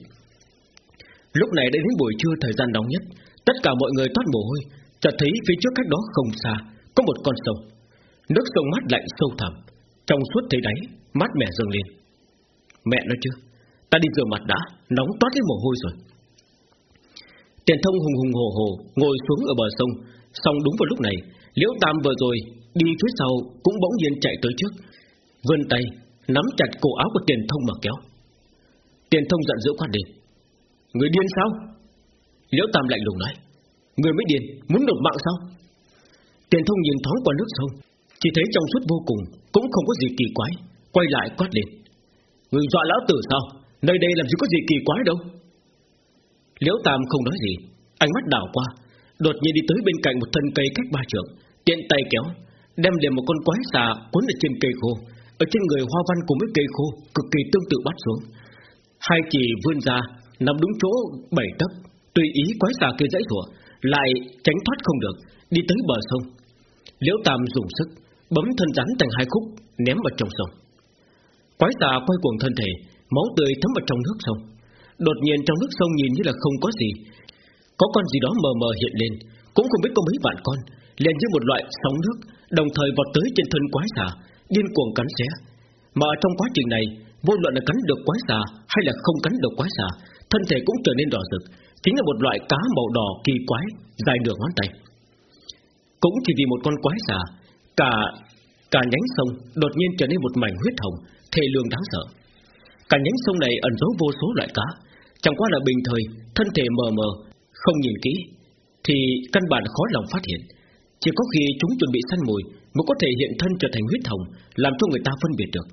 Lúc này đã đến buổi trưa thời gian nóng nhất, Tất cả mọi người toát mồ hôi, Chợt thấy phía trước cách đó không xa, Có một con sông. Nước sông mát lạnh sâu thẳm, Trong suốt thấy đáy, Mát mẻ dâng lên. Mẹ nói chưa Ta đi rửa mặt đã, Nóng toát hết mồ hôi rồi. Tiền thông hùng hùng hồ hồ Ngồi xuống ở bờ sông, Xong đúng vào lúc này, Liễu Tam vừa rồi Đi phía sau cũng bỗng nhiên chạy tới trước, Vươn tay Nắm chặt cổ áo của tiền thông mà kéo. Tiền thông giận dữ quát đi Người điên sao? Liễu Tam lạnh lùng nói, Người mới điên, muốn nộp mạng sao? Tiền thông nhìn thoáng qua nước sông Chỉ thấy trong suốt vô cùng Cũng không có gì kỳ quái, Quay lại quát lên. Người dọa lão tử sao? Nơi đây làm gì có gì kỳ quái đâu. Liễu Tam không nói gì, Ánh mắt đảo qua, Đột nhiên đi tới bên cạnh một thân cây cách ba trượng, Tiện tay kéo, Đem liền một con quái xà cuốn ở trên cây khô, Ở trên người hoa văn của mấy cây khô Cực kỳ tương tự bắt xuống. Hai chỉ vươn ra, Nằm đúng chỗ bảy tấc, Tùy ý quái xà kia dãy rủa, Lại tránh thoát không được, Đi tới bờ sông. Liễu Tam dùng sức, Bấm thân rắn thành hai khúc, Ném vào trong sông. Quái xà quay cuồng thân thể, Máu tươi thấm vào trong nước sông. Đột nhiên trong nước sông nhìn như là không có gì. Có con gì đó mờ mờ hiện lên, Cũng không biết có mấy vạn con, liền như một loại sóng nước, Đồng thời vọt tới trên thân quái xà, Điên cuồng cắn xé. Mà trong quá trình này Vô luận là cắn được quái xà hay là không cắn được quái xà Thân thể cũng trở nên đỏ rực Chính là một loại cá màu đỏ kỳ quái Dài nửa ngón tay Cũng chỉ vì một con quái xà Cả cả nhánh sông đột nhiên trở nên một mảnh huyết hồng thê lương đáng sợ. Cả nhánh sông này ẩn giấu vô số loại cá, chẳng qua là bình thời, thân thể mờ mờ, không nhìn kỹ, thì căn bản khó lòng phát hiện. Chỉ có khi chúng chuẩn bị săn mồi mới có thể hiện thân trở thành huyết hồng, làm cho người ta phân biệt được.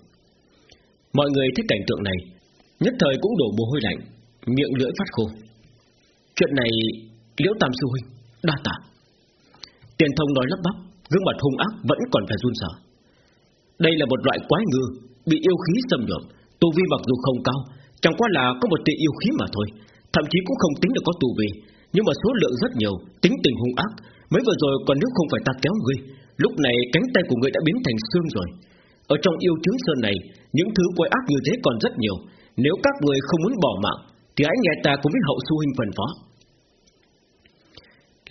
Mọi người thấy cảnh tượng này, nhất thời cũng đổ mồ hôi lạnh, miệng lưỡi phát khô. Chuyện này, Liễu Tam sư huynh, đa tạ. Tiền thông nói lắp bắp, gương mặt hung ác vẫn còn phải run sợ. Đây là một loại quái ngư bị yêu khí xâm nhập, tu vi mặc dù không cao, chẳng qua là có một tia yêu khí mà thôi, thậm chí cũng không tính được có tu vi, nhưng mà số lượng rất nhiều, tính tình hung ác. Mới vừa rồi còn nếu không phải ta kéo ngươi, lúc này cánh tay của ngươi đã biến thành xương rồi. Ở trong yêu chứng sơn này, những thứ quái ác như thế còn rất nhiều. Nếu các người không muốn bỏ mạng, thì hãy nghe ta cùng với hậu su huynh phần phó.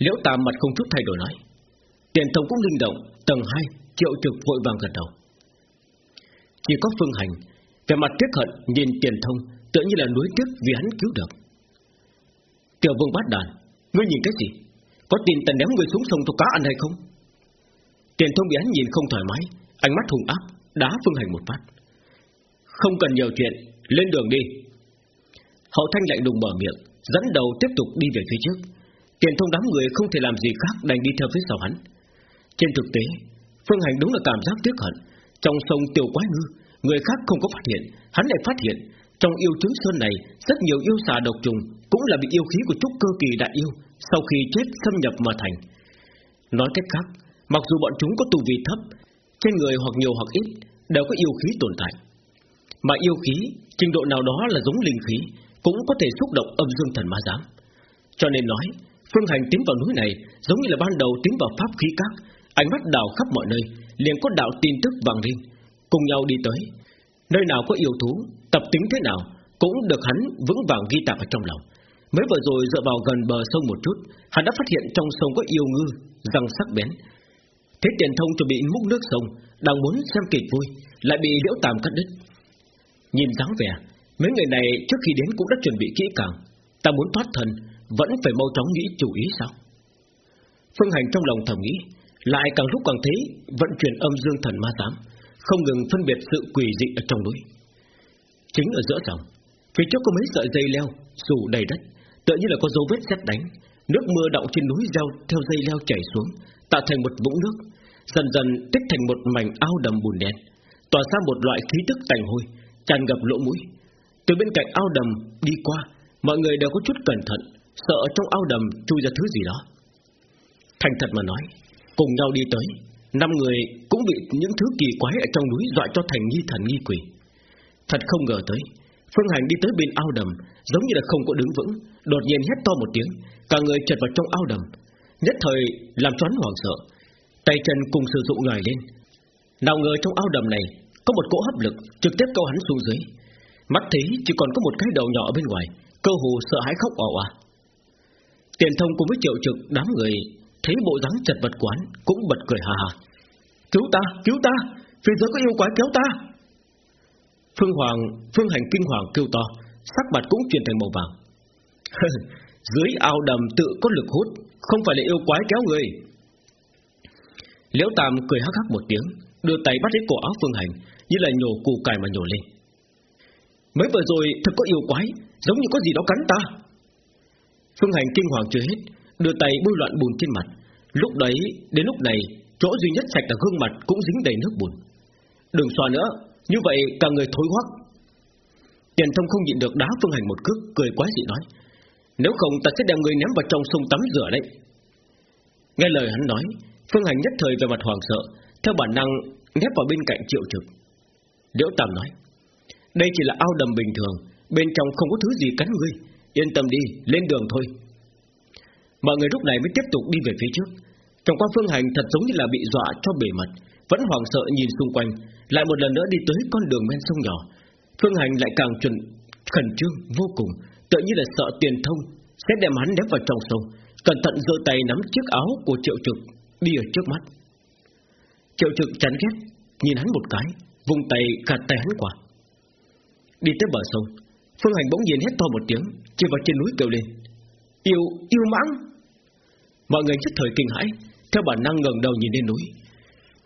Liễu Tam mặt không chút thay đổi nói. Tiền thông cũng linh động, tầng 2, triệu trực vội vàng gật đầu. Chỉ có Phương Hành Về mặt tiếc hận nhìn tiền thông Tựa như là núi tiếc vì hắn cứu được Tiểu vương bát đàn Ngươi nhìn cái gì Có tin tần ném người xuống sông cho cá ăn hay không Tiền thông bị hắn nhìn không thoải mái Ánh mắt hung ác Đá Phương Hành một phát. Không cần nhiều chuyện, Lên đường đi. Hậu thanh lạnh đùng mở miệng, Dẫn đầu tiếp tục đi về phía trước. Tiền thông đám người không thể làm gì khác Đành đi theo phía sau hắn. Trên thực tế, Phương Hành đúng là cảm giác tiếc hận. Trong sông tiểu quái ngư, Người khác không có phát hiện, Hắn lại phát hiện. Trong yêu trứng sơn này, Rất nhiều yêu xà độc trùng Cũng là bị yêu khí của trúc cơ kỳ đại yêu Sau khi chết xâm nhập mà thành. Nói cách khác, Mặc dù bọn chúng có tu vi thấp, Trên người hoặc nhiều hoặc ít Đều có yêu khí tồn tại. Mà yêu khí, trình độ nào đó là giống linh khí, Cũng có thể xúc động âm dương thần ma giám. Cho nên nói, Phương Hành tiến vào núi này Giống như là ban đầu tiến vào pháp khí các, Ánh mắt đào khắp mọi nơi, liền có đạo tin tức vàng lên. Cùng nhau đi tới, Nơi nào có yêu thú, Tập tính thế nào, Cũng được hắn vững vàng ghi tạc ở trong lòng. Mới vừa rồi dựa vào gần bờ sông một chút, Hắn đã phát hiện trong sông có yêu ngư, Răng sắc bén. Thế tiền thông chuẩn bị múc nước sông đang muốn xem kịch vui, Lại bị liễu tàm cắt đứt. Nhìn dáng vẻ, Mấy người này trước khi đến cũng đã chuẩn bị kỹ càng. Ta muốn thoát thân, Vẫn phải mau chóng nghĩ chủ ý sao? Phương Hành trong lòng thầm nghĩ, Lại càng lúc càng thấy Vận chuyển âm dương thần ma tám, Không ngừng phân biệt sự quỷ dị ở trong núi. Chính ở giữa dòng, Phía trước có mấy sợi dây leo Rủ đầy đất, Tựa như là có dấu vết sét đánh. Nước mưa đọng trên núi gieo theo dây leo chảy xuống, Tạo thành một vũng nước. Dần dần tích thành một mảnh ao đầm bùn đen, Tỏa ra một loại khí tức tành hôi, Tràn ngập lỗ mũi. Từ bên cạnh ao đầm đi qua, Mọi người đều có chút cẩn thận, Sợ trong ao đầm chui ra thứ gì đó. Thành thật mà nói, Cùng nhau đi tới, Năm người cũng bị những thứ kỳ quái ở trong núi Dọa cho thành nghi thần nghi quỷ. Thật không ngờ tới, Phương Hành đi tới bên ao đầm Giống như là không có đứng vững, Đột nhiên hét to một tiếng, Cả người chật vào trong ao đầm. Nhất thời làm choán hoảng sợ Tay chân cùng sử dụng nhòi lên. Nào ngờ trong ao đầm này Có một cỗ hấp lực trực tiếp câu hắn xuống dưới. Mắt thấy chỉ còn có một cái đầu nhỏ ở bên ngoài Cơ hồ sợ hãi khóc òa à Tiền thông cùng với triệu trực đám người Thấy bộ dáng chật vật quán Cũng bật cười hà hà Cứu ta, cứu ta, phía dưới có yêu quái kéo ta. Phương Hoàng Phương Hành kinh hoàng kêu to Sắc mặt cũng chuyển thành màu vàng. Dưới ao đầm tự có lực hút Không phải là yêu quái kéo người. Liễu Tam cười hắc hắc một tiếng Đưa tay bắt lấy cổ áo Phương Hành Như là nhổ củ cải mà nhổ lên. Mới vừa rồi thật có yêu quái Giống như có gì đó cắn ta. Phương Hành kinh hoàng chưa hết Đưa tay bôi loạn bùn trên mặt. Lúc đấy, đến lúc này Chỗ duy nhất sạch là gương mặt cũng dính đầy nước bùn. Đừng xoa nữa Như vậy cả người thối hoắc. Tiền thông không nhịn được đá Phương Hành một cước Cười quá dị nói Nếu không ta sẽ đem người ném vào trong sông tắm rửa đấy. Nghe lời hắn nói Phương Hành nhất thời về mặt hoàng sợ Theo bản năng nép vào bên cạnh triệu trực. Liễu Tam nói Đây chỉ là ao đầm bình thường Bên trong không có thứ gì cắn ngươi Yên tâm đi, lên đường thôi. Mọi người lúc này mới tiếp tục đi về phía trước. Trong qua Phương Hành thật giống như là bị dọa cho bể mặt Vẫn hoàng sợ nhìn xung quanh Lại một lần nữa đi tới con đường men sông nhỏ. Phương Hành lại càng chuẩn khẩn trương vô cùng Tựa như là sợ tiền thông Sẽ đem hắn ném vào trong sông Cẩn thận giơ tay nắm chiếc áo của triệu trực. Đi ở trước mắt. Triệu trực chán ghét Nhìn hắn một cái Vùng tay gạt tay hắn qua. Đi tới bờ sông Phương Hành bỗng nhiên hét to một tiếng Chỉ vào trên núi kêu lên. Yêu, yêu mãng! Mọi người nhất thời kinh hãi Theo bản năng ngẩng đầu nhìn lên núi.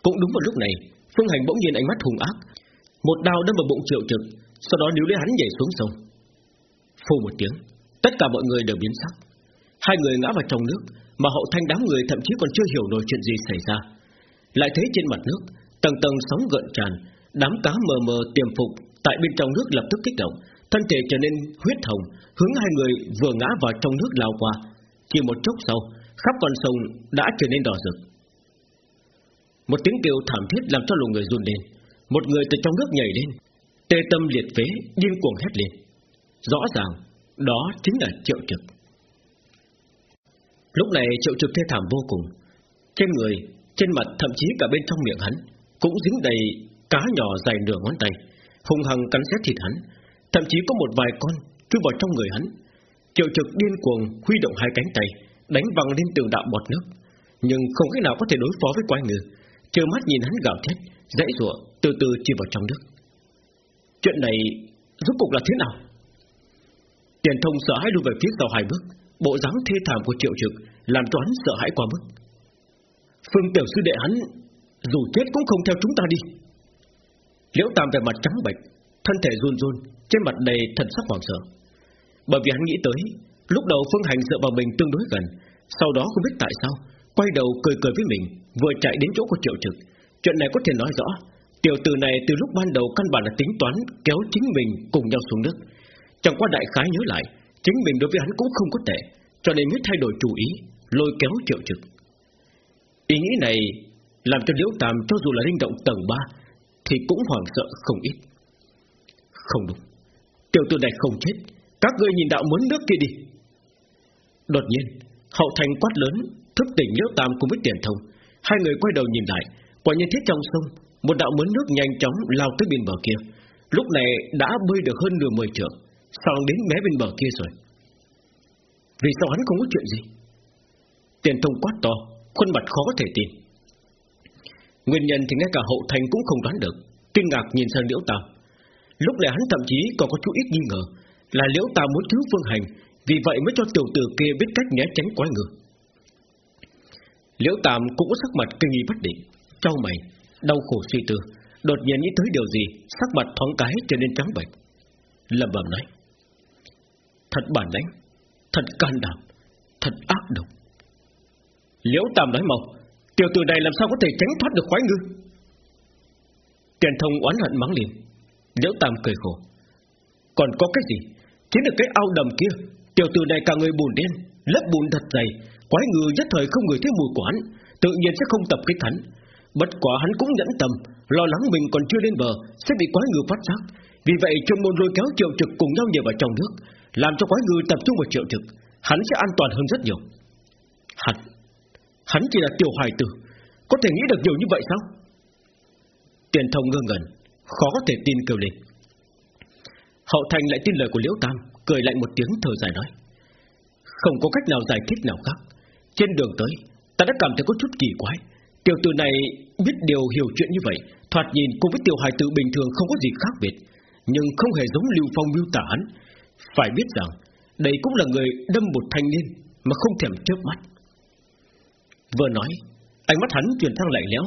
Cũng đúng vào lúc này Phương Hành bỗng nhiên ánh mắt hung ác. Một đao đâm vào bụng triệu trực Sau đó níu lấy hắn nhảy xuống sông. Phô một tiếng Tất cả mọi người đều biến sắc. Hai người ngã vào trong nước, Mà hậu thanh đám người thậm chí còn chưa hiểu nổi chuyện gì xảy ra. Lại thấy trên mặt nước, Tầng tầng sóng gợn tràn, Đám cá mờ mờ tiềm phục, Tại bên trong nước lập tức kích động, Thân thể trở nên huyết hồng, Hướng hai người vừa ngã vào trong nước lao qua. Chỉ một chốc sau, Khắp con sông đã trở nên đỏ rực. Một tiếng kêu thảm thiết làm cho lùng người run lên. Một người từ trong nước nhảy lên, Tê tâm liệt phế Điên cuồng hét lên. Rõ ràng, đó chính là triệu trực. Lúc này triệu trực thê thảm vô cùng. Trên người, Trên mặt, thậm chí cả bên trong miệng hắn Cũng dính đầy cá nhỏ dài nửa ngón tay, Hùng hằng cắn xét thịt hắn. Thậm chí có một vài con chui vào trong người hắn. Triệu trực điên cuồng huy động hai cánh tay, Đánh văng lên tường đạo bọt nước. Nhưng không cách nào có thể đối phó với quái ngư. Trơ mắt nhìn hắn gào thét, Dãy rụa từ từ chìm vào trong nước. Chuyện này Rốt cục là thế nào? Tiền thông sợ hãi lùi về phía sau hai bước, Bộ dáng thê thảm của triệu trực làm cho hắn sợ hãi quá mức. Phương tiểu sư đệ hắn, Dù chết cũng không theo chúng ta đi. Liễu Tam về mặt trắng bệch, Thân thể run run, Trên mặt đầy thần sắc hoảng sợ. Bởi vì hắn nghĩ tới, Lúc đầu Phương Hành dựa vào mình tương đối gần, Sau đó không biết tại sao, Quay đầu cười cười với mình, Vừa chạy đến chỗ của triệu trực. Chuyện này có thể nói rõ, Tiểu tử này từ lúc ban đầu căn bản là tính toán Kéo chính mình cùng nhau xuống nước. Chẳng qua đại khái nhớ lại, Chính mình đối với hắn cũng không có tệ. Cho nên mới thay đổi chủ ý, Lôi kéo triệu trực. Ý nghĩ này Làm cho Liễu Tam cho dù là linh động tầng 3 Thì cũng hoảng sợ không ít. Không đúng, Tiểu tử này không chết, Các ngươi nhìn đạo muốn nước kia đi. Đột nhiên, Hậu thành quát lớn, Thức tỉnh Liễu Tam cùng với Tiền Thông. Hai người quay đầu nhìn lại, Quả nhiên thiết trong sông, Một đạo muốn nước nhanh chóng lao tới bên bờ kia. Lúc này đã bơi được hơn nửa mười trượng, Sao đến mé bên bờ kia rồi? Vì sao hắn không có chuyện gì? Tiền thông quát to, Khuôn mặt khó có thể tin. Nguyên nhân thì ngay cả hậu thành cũng không đoán được. Kinh ngạc nhìn sang liễu tam. Lúc này hắn thậm chí còn có chút ít nghi ngờ Là liễu tam muốn cứu phương hành, Vì vậy mới cho tiểu tử kia biết cách né tránh quái ngược. Liễu tam cũng có sắc mặt kinh nghi bất định, Trao mày, Đau khổ suy tư, Đột nhiên nghĩ tới điều gì, Sắc mặt thoáng cái trở nên trắng bệch. Lẩm bẩm nói, Thật bản lãnh Thật can đảm, Thật ác độc. Liễu Tam nói mau, Tiểu tử này làm sao có thể tránh thoát được khoái ngư Tiền thông oán hận mắng liền. Liễu Tam cười khổ. Còn có cái gì? Chính được cái ao đầm kia, Tiểu tử này cả người bùn đen, Lớp bùn thật dày Quái ngư nhất thời không người thấy mùi của hắn, Tự nhiên sẽ không tập kích hắn. Bất quả hắn cũng nhẫn tâm, Lo lắng mình còn chưa lên bờ, Sẽ bị quái ngư phát giác. Vì vậy chuyên môn lôi kéo triệu trực cùng nhau nhảy vào trong nước. Làm cho quái ngư tập trung vào triệu thực, Hắn sẽ an toàn hơn rất nhiều. Hắn Hắn chỉ là tiểu hài tử Có thể nghĩ được nhiều như vậy sao? Tiền thông ngơ ngẩn Khó có thể tin kêu lên. Hậu thành lại tin lời của Liễu Tam Cười lạnh một tiếng thở dài nói Không có cách nào giải thích nào khác. Trên đường tới Ta đã cảm thấy có chút kỳ quái. Tiểu tử này biết điều hiểu chuyện như vậy Thoạt nhìn cùng với tiểu hài tử bình thường không có gì khác biệt Nhưng không hề giống Lưu Phong miêu tả hắn. Phải biết rằng, Đây cũng là người đâm một thanh niên Mà không thèm chớp mắt. Vừa nói, Ánh mắt hắn chuyển sang lạnh lẽo,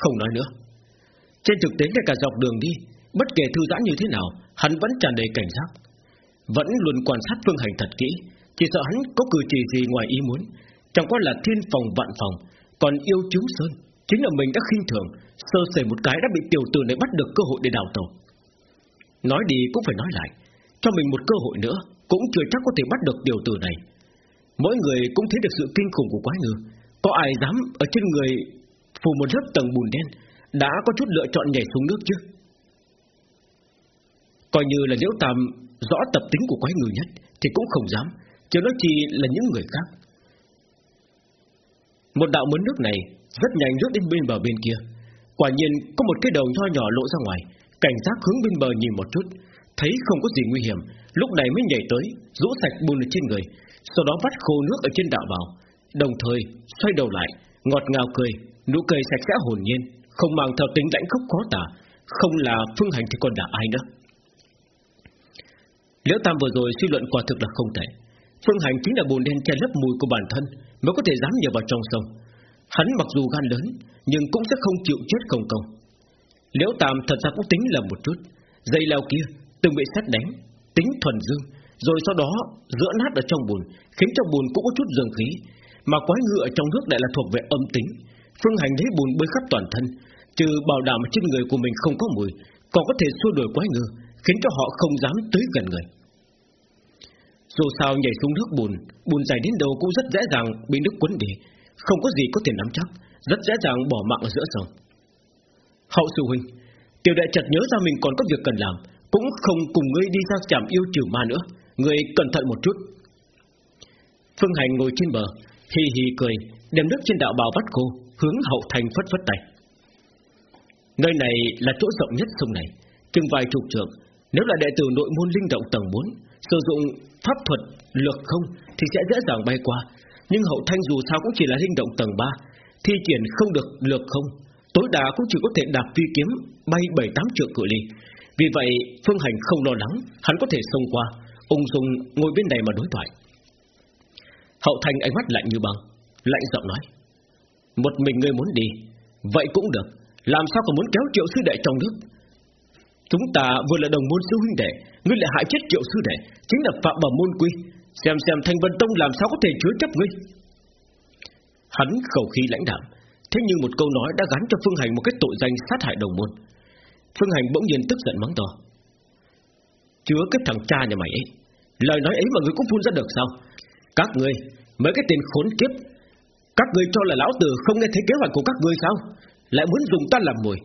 Không nói nữa. Trên thực tế là cả dọc đường đi, Bất kể thư giãn như thế nào, Hắn vẫn tràn đầy cảnh giác. Vẫn luôn quan sát phương hành thật kỹ, Chỉ sợ hắn có cử chỉ gì ngoài ý muốn. Chẳng qua là thiên phòng vạn phòng, Còn yêu chúng sơn, Chính là mình đã khinh thường, Sơ sẩy một cái đã bị tiểu tử này bắt được cơ hội để đào tàu Nói đi cũng phải nói lại cho mình một cơ hội nữa Cũng chưa chắc có thể bắt được điều tử này Mỗi người cũng thấy được sự kinh khủng của quái ngư có ai dám ở trên người phủ một lớp tầng bùn đen đã có chút lựa chọn nhảy xuống nước chứ? Coi như là liễu tam rõ tập tính của quái ngư nhất thì cũng không dám, chứ nói chi là những người khác. Một đạo mướn nước này rất nhanh rước đến bên bờ bên kia. Quả nhiên có một cái đầu nho nhỏ lộ ra ngoài, cảnh giác hướng bên bờ nhìn một chút, thấy không có gì nguy hiểm, lúc này mới nhảy tới, rũ sạch bùn ở trên người, sau đó vắt khô nước ở trên đạo vào, Đồng thời xoay đầu lại Ngọt ngào cười Nụ cười sạch sẽ hồn nhiên Không mang theo tính lãnh khốc khó tả Không là phương hành thì còn là ai nữa. Liễu Tam vừa rồi suy luận quả thực là không thể. Phương hành chính là bùn đen che lấp mùi của bản thân Mới có thể dám nhờ vào trong sông. Hắn mặc dù gan lớn Nhưng cũng sẽ không chịu chết không công. Liễu Tam thật ra cũng tính là một chút Dây leo kia từng bị xét đánh, Tính thuần dương, Rồi sau đó giữa nát ở trong bùn, Khiến cho bùn cũng có chút dương khí. Mà quái ngựa ở trong nước lại là thuộc về âm tính. Phương hành lấy bùn bơi khắp toàn thân, Trừ bảo đảm trên người của mình không có mùi, Còn có thể xua đuổi quái ngựa, Khiến cho họ không dám tới gần người. Dù sao nhảy xuống nước bùn Bùn dài đến đầu cũng rất dễ dàng Bị nước cuốn đi. Không có gì có thể nắm chắc, Rất dễ dàng bỏ mạng ở giữa sông. Hậu sư huynh, Tiểu đệ chợt nhớ ra mình còn có việc cần làm. Cũng không cùng ngươi đi ra chạm yêu trừ ma nữa. Ngươi cẩn thận một chút. Phương Hành ngồi trên bờ, hì hì cười, Đem nước trên đạo bào vắt khô, Hướng hậu thành phất phất tay. Nơi này là chỗ rộng nhất sông này, Chừng vài chục trượng. Nếu là đệ tử nội môn linh động tầng 4 Sử dụng pháp thuật lược không Thì sẽ dễ dàng bay qua. Nhưng hậu thanh dù sao cũng chỉ là linh động tầng 3 Thi triển không được lược không. Tối đa cũng chỉ có thể đạp phi kiếm, Bay 7-8 trượng cự ly. Vì vậy, Phương Hành không lo lắng, Hắn có thể xông qua. Ung dung ngồi bên này mà đối thoại. Hậu thành ánh mắt lạnh như băng, Lạnh giọng nói, Một mình ngươi muốn đi, Vậy cũng được. Làm sao còn muốn kéo triệu sư đệ trong nước? Chúng ta vừa là đồng môn sư huynh đệ, Ngươi lại hại chết triệu sư đệ, Chính là phạm vào môn quy. Xem xem thanh vân tông làm sao có thể chứa chấp ngươi. Hắn khẩu khí lãnh đạm, Thế nhưng một câu nói đã gắn cho Phương Hành Một cái tội danh sát hại đồng môn. Phương Hành bỗng nhiên tức giận mắng to. Chứa cái thằng cha nhà mày ấy Lời nói ấy mà người cũng phun ra được sao? Các ngươi, mấy cái tên khốn kiếp Các ngươi cho là lão tử không nghe thấy kế hoạch của các ngươi sao? Lại muốn dùng ta làm mồi.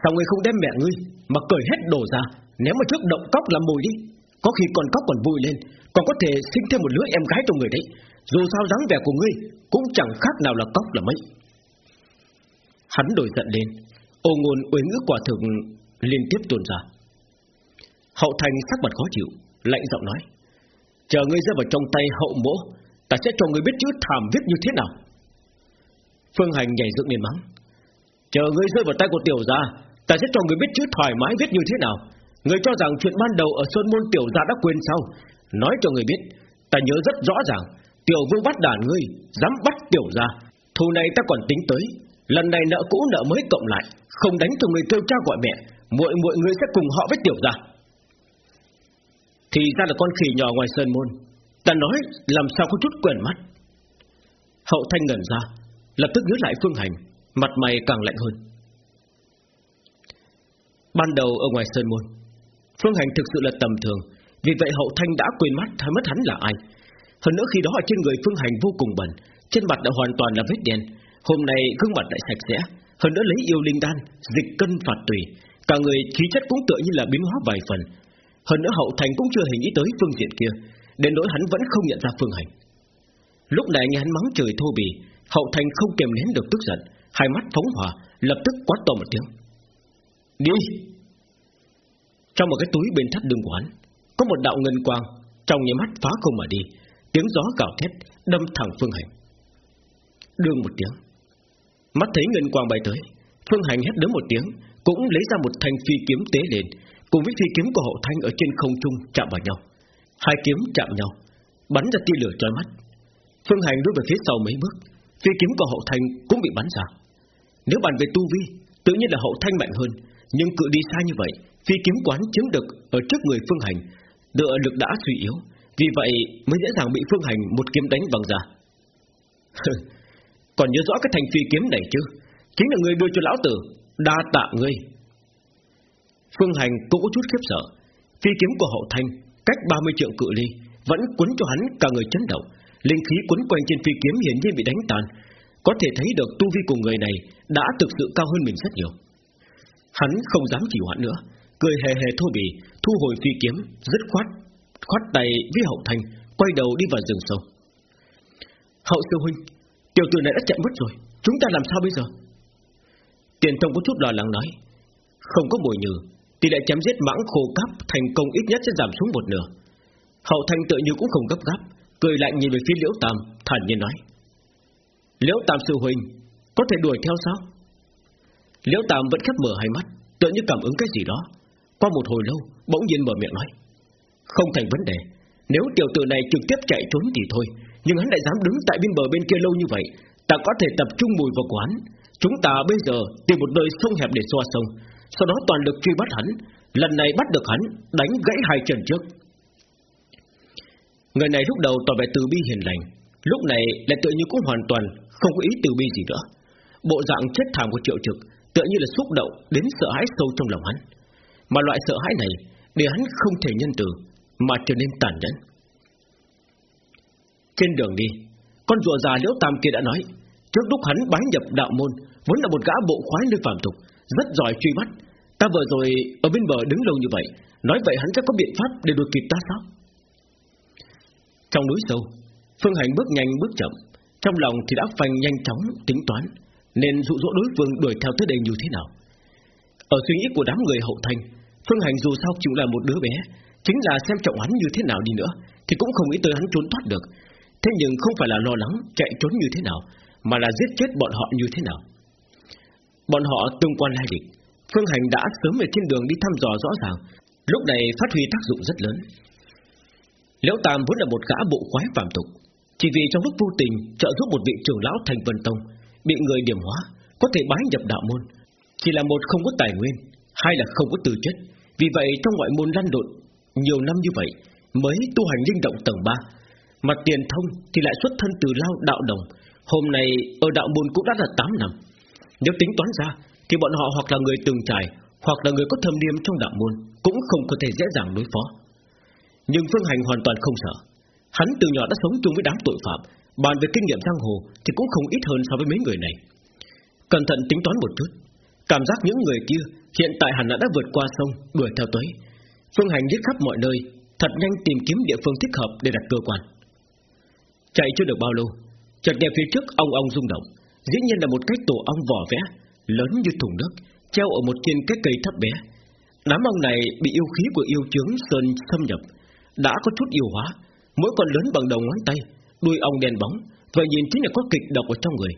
Sao ngươi không đem mẹ ngươi Mà cởi hết đồ ra Ném vào trước động cóc làm mồi đi? Có khi còn cóc còn vui lên Còn có thể sinh thêm một lứa em gái cho người đấy. Dù sao dáng vẻ của ngươi Cũng chẳng khác nào là cóc là mấy. Hắn đổi giận lên Ô ngôn uế ngữ quả thực liên tiếp tuôn ra. Hậu thành sắc mặt khó chịu, Lạnh giọng nói, Chờ ngươi rơi vào trong tay hậu mỗ, Ta sẽ cho ngươi biết chữ thảm viết như thế nào. Phương Hành nhảy dựng lên mắng, Chờ ngươi rơi vào tay của tiểu gia, Ta sẽ cho ngươi biết chữ thoải mái viết như thế nào. Ngươi cho rằng chuyện ban đầu ở Sơn Môn tiểu gia đã quên sao? Nói cho ngươi biết, Ta nhớ rất rõ ràng, Tiểu vương bắt đàn ngươi, Dám bắt tiểu gia. Thù này ta còn tính tới, Lần này nợ cũ nợ mới cộng lại, Không đánh cho người kêu cha gọi mẹ. Muội muội người sẽ cùng họ với tiểu gia. Thì ra là con khỉ nhỏ ngoài sơn môn. Ta nói làm sao có chút quyền mắt. Hậu thanh ngẩn ra, Lập tức nhớ lại phương hành, Mặt mày càng lạnh hơn. Ban đầu ở ngoài sơn môn, Phương hành thực sự là tầm thường, Vì vậy hậu thanh đã quên mắt hay mất hắn là ai. Hơn nữa khi đó ở trên người phương hành vô cùng bẩn, Trên mặt đã hoàn toàn là vết đen. Hôm nay gương mặt lại sạch sẽ, Hơn nữa lấy yêu linh đan, Dịch cân phạt tùy. Cả người khí chất cũng tựa như là biến hóa vài phần. Hơn nữa hậu thành cũng chưa hề nghĩ tới phương diện kia, Đến nỗi hắn vẫn không nhận ra phương hành. Lúc này nghe hắn mắng trời thô bì Hậu thành không kềm nén được tức giận, Hai mắt phóng hỏa, Lập tức quát to một tiếng. Đi! Trong một cái túi bên thắt lưng quán Có một đạo ngân quang, Trong nhà mắt phá không mà đi, Tiếng gió gào thét Đâm thẳng phương hành. Đương một tiếng, Mắt thấy ngân quang bay tới, Phương hành hét đớn một tiếng cũng lấy ra một thanh phi kiếm tế lên, Cùng với phi kiếm của hậu thanh ở trên không trung chạm vào nhau. Hai kiếm chạm nhau, Bắn ra tia lửa chói mắt. Phương hành lùi về phía sau mấy bước, Phi kiếm của hậu thanh cũng bị bắn ra. Nếu bàn về tu vi, Tự nhiên là hậu thanh mạnh hơn, Nhưng cự đi xa như vậy, Phi kiếm quán chiếm được ở trước người phương hành, đỡ lực đã suy yếu, Vì vậy mới dễ dàng bị phương hành một kiếm đánh văng ra. Còn nhớ rõ cái thành phi kiếm này chứ? Chính là người đưa cho lão tử. Đa tạ ngươi. Phương hành cũng có chút khiếp sợ. Phi kiếm của hậu thanh Cách 30 trượng cự ly Vẫn cuốn cho hắn cả người chấn động. Linh khí cuốn quanh trên phi kiếm hiển nhiên bị đánh tan, Có thể thấy được tu vi của người này Đã thực sự cao hơn mình rất nhiều. Hắn không dám chỉ hoãn nữa Cười hề hề thô bỉ Thu hồi phi kiếm Dứt khoát Khoát tay với hậu thanh Quay đầu đi vào rừng sâu. Hậu sư huynh Tiểu tử này đã chạy mất rồi Chúng ta làm sao bây giờ? Tiền thông có chút lo lắng nói. Không có mùi nhừ Tỷ lệ chém giết mãng khô cắp thành công ít nhất sẽ giảm xuống một nửa. Hậu thanh tự như cũng không gấp gáp, Cười lạnh nhìn về phía liễu tam, Thản nhiên nói. Liễu tam sư huynh, Có thể đuổi theo sao? Liễu tam vẫn khép mở hai mắt Tự như cảm ứng cái gì đó. Qua một hồi lâu, bỗng nhiên mở miệng nói. Không thành vấn đề, Nếu tiểu tử này trực tiếp chạy trốn thì thôi, Nhưng hắn lại dám đứng tại bên bờ bên kia lâu như vậy, Ta có thể tập trung mùi vào quán. Chúng ta bây giờ tìm một nơi sông hẹp để xoa sông, Sau đó toàn lực truy bắt hắn. Lần này bắt được hắn, Đánh gãy hai chân trước. Người này lúc đầu tỏ vẻ từ bi hiền lành, Lúc này lại tự như cũng hoàn toàn Không có ý từ bi gì nữa. Bộ dạng chết thảm của triệu trực Tựa như là xúc động đến sợ hãi sâu trong lòng hắn. Mà loại sợ hãi này Để hắn không thể nhân từ, Mà trở nên tàn nhẫn. Trên đường đi, Con rùa già liễu tam kia đã nói Trước lúc hắn bái nhập đạo môn, Vốn là một gã bộ khoái nơi phạm tục, Rất giỏi truy bắt. Ta vừa rồi ở bên bờ đứng lâu như vậy, Nói vậy hắn sẽ có biện pháp để đuổi kịp ta sao? Trong núi sâu, Phương Hành bước nhanh bước chậm, Trong lòng thì đã phanh nhanh chóng tính toán, Nên dụ dỗ đối phương đuổi theo tới đây như thế nào. Ở suy nghĩ của đám người hậu thanh Phương Hành dù sao chịu là một đứa bé, Chính là xem trọng hắn như thế nào đi nữa, Thì cũng không nghĩ tới hắn trốn thoát được. Thế nhưng không phải là lo lắng chạy trốn như thế nào mà là giết chết bọn họ như thế nào? Bọn họ tương quan lai lịch, Phương Hành đã sớm về thiên đường đi thăm dò rõ ràng, Lúc này phát huy tác dụng rất lớn. Liễu Tam vốn là một gã bộ khoái phạm tục, Chỉ vì trong lúc vô tình trợ giúp một vị trưởng lão thành Vân Tông Bị người điểm hóa, Có thể bái nhập đạo môn. Chỉ là một không có tài nguyên Hai là không có tư chất, Vì vậy trong ngoại môn lăn lộn Nhiều năm như vậy Mới tu hành linh động tầng 3 Mà tiền thông thì lại xuất thân từ lao đạo đồng Hôm nay ở đạo môn cũng đã là 8 năm. Nếu tính toán ra Thì bọn họ hoặc là người từng trải Hoặc là người có thâm niêm trong đạo môn Cũng không có thể dễ dàng đối phó. Nhưng Phương Hành hoàn toàn không sợ. Hắn từ nhỏ đã sống chung với đám tội phạm Bàn về kinh nghiệm giang hồ Thì cũng không ít hơn so với mấy người này. Cẩn thận tính toán một chút Cảm giác những người kia Hiện tại hẳn đã, đã vượt qua sông Đuổi theo tới Phương Hành giết khắp mọi nơi Thật nhanh tìm kiếm địa phương thích hợp để đặt cơ quan. Chạy chưa được bao lâu Chợt nghe phía trước ong ong rung động. Dĩ nhiên là một cái tổ ong vỏ vẽ, Lớn như thùng nước, Treo ở một trên cái cây thấp bé. Đám ong này bị yêu khí của yêu chướng Sơn xâm nhập, Đã có chút yêu hóa. Mỗi con lớn bằng đầu ngón tay, Đuôi ong đen bóng, Vậy nhìn chính là có kịch độc ở trong người.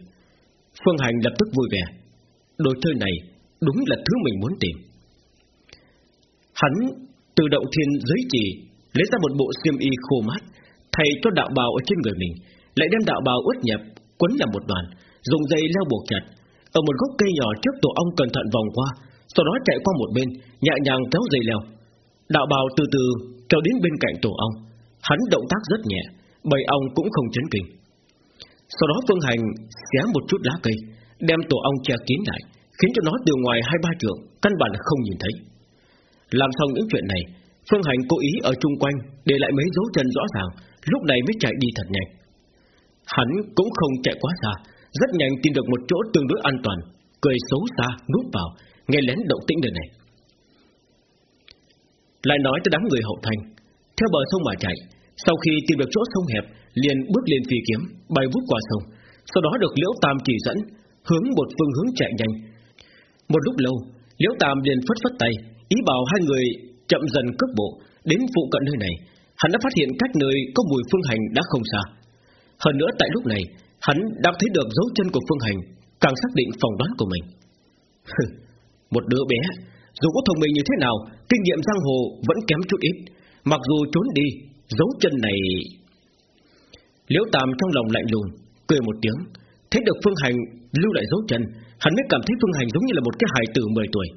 Phương Hành lập tức vui vẻ. Đồ chơi này đúng là thứ mình muốn tìm. Hắn từ động thiên giới chỉ, Lấy ra một bộ xiêm y khô mát Thay cho đạo bào ở trên người mình. Lại đem đạo bào ướt nhẹp Quấn làm một đoàn, Dùng dây leo buộc chặt. Ở một gốc cây nhỏ trước tổ ong cẩn thận vòng qua, Sau đó chạy qua một bên, Nhẹ nhàng kéo dây leo. Đạo bào từ từ kéo đến bên cạnh tổ ong. Hắn động tác rất nhẹ, Bầy ong cũng không chấn kinh. Sau đó Phương Hành xé một chút lá cây, Đem tổ ong che kín lại, Khiến cho nó từ ngoài hai ba trượng, Căn bản là không nhìn thấy. Làm xong những chuyện này, Phương Hành cố ý ở chung quanh Để lại mấy dấu chân rõ ràng, Lúc này mới chạy đi thật nhanh. Hắn cũng không chạy quá xa, Rất nhanh tìm được một chỗ tương đối an toàn, Cười xấu xa núp vào, Nghe lén động tĩnh đời này. Lại nói tới đám người hậu thành, Theo bờ sông mà chạy, Sau khi tìm được chỗ sông hẹp, Liền bước lên phi kiếm, Bay vút qua sông, Sau đó được Liễu Tam chỉ dẫn, Hướng một phương hướng chạy nhanh. Một lúc lâu, Liễu Tam liền phất phất tay, Ý bảo hai người chậm dần cước bộ Đến phụ cận nơi này. Hắn đã phát hiện cách nơi có mùi phương hành đã không xa hơn nữa tại lúc này, Hắn đã thấy được dấu chân của phương hành, Càng xác định phỏng đoán của mình. Một đứa bé, Dù có thông minh như thế nào, Kinh nghiệm giang hồ vẫn kém chút ít. Mặc dù trốn đi, Dấu chân này Liễu Tam trong lòng lạnh lùng, Cười một tiếng. Thấy được Phương Hành lưu lại dấu chân, Hắn mới cảm thấy Phương Hành giống như là một cái hài tử 10 tuổi.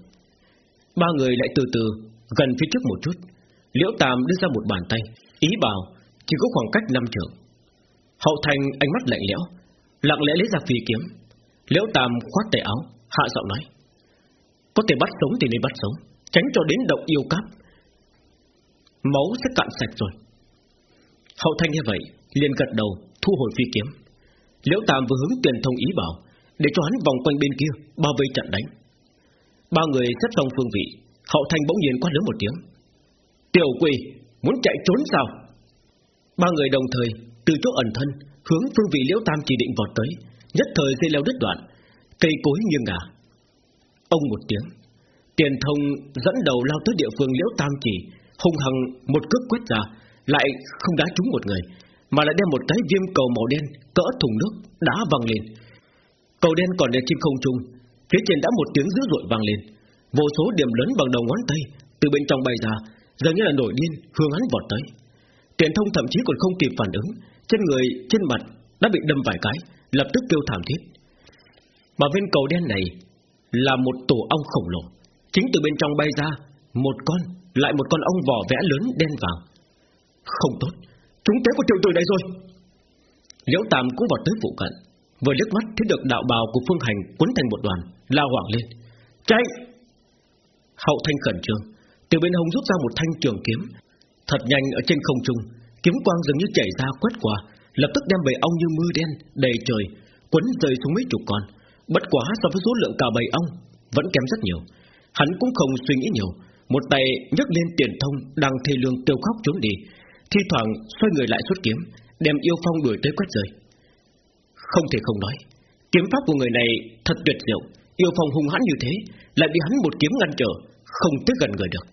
Ba người lại từ từ Gần phía trước một chút. Liễu Tam đưa ra một bàn tay, Ý bảo chỉ có khoảng cách năm trượng. Hậu thành ánh mắt lạnh lẽo, Lặng lẽ lấy ra phi kiếm, Liễu Tam khoát tay áo, Hạ giọng nói, Có thể bắt sống thì nên bắt sống, Tránh cho đến động yêu cáp. Máu sẽ cạn sạch rồi. Hậu thanh như vậy, liền gật đầu, thu hồi phi kiếm. Liễu Tam vừa hướng tiền thông ý bảo, Để cho hắn vòng quanh bên kia, Bao vây chặn đánh. Ba người xếp xong phương vị, Hậu thanh bỗng nhiên quát lớn một tiếng, Tiểu quỷ, muốn chạy trốn sao? Ba người đồng thời từ chỗ ẩn thân, hướng phương vị Liễu Tam chỉ định vọt tới, Nhất thời dây leo đứt đoạn, Cây cối nghiêng ngả. Ông một tiếng, Tiền thông dẫn đầu lao tới địa phương Liễu Tam chỉ, hung hăng một cước quét ra, lại không đá trúng một người, mà lại đem một cái viêm cầu màu đen, cỡ thùng nước, đá văng lên. Cầu đen còn để trên không trung phía trên đã một tiếng dữ dội vang lên. Vô số điểm lớn bằng đầu ngón tay, từ bên trong bay ra, dường như là nổi điên, hướng hắn vọt tới. Tiền thông thậm chí còn không kịp phản ứng trên người, trên mặt đã bị đâm vài cái, lập tức kêu thảm thiết. Mà bên cầu đen này là một tổ ong khổng lồ. Chính từ bên trong bay ra, một con, lại một con ong vỏ vẽ lớn đen vàng. Không tốt, Chúng tế của tiểu tử này rồi. Liễu Tam cũng vào tới phụ cận, Vừa liếc mắt thấy được đạo bào của Phương Hành Quấn thành một đoàn, La hoảng lên. Chạy! Hậu thanh khẩn trương, Từ bên hông rút ra một thanh trường kiếm, Thật nhanh ở trên không trung Kiếm quang dường như chảy ra quét qua, Lập tức đem bầy ong như mưa đen đầy trời, Quấn rơi xuống mấy chục con. Bất quá so với số lượng cả bầy ong, Vẫn kém rất nhiều. Hắn cũng không suy nghĩ nhiều, một tay nhấc lên tiền thông Đang thê lương kêu khóc trốn đi. Thi thoảng xoay người lại xuất kiếm, Đem yêu phong đuổi tới quét rơi. Không thể không nói, Kiếm pháp của người này thật tuyệt diệu. Yêu phong hung hãn như thế, Lại bị hắn một kiếm ngăn trở, Không tới gần người được.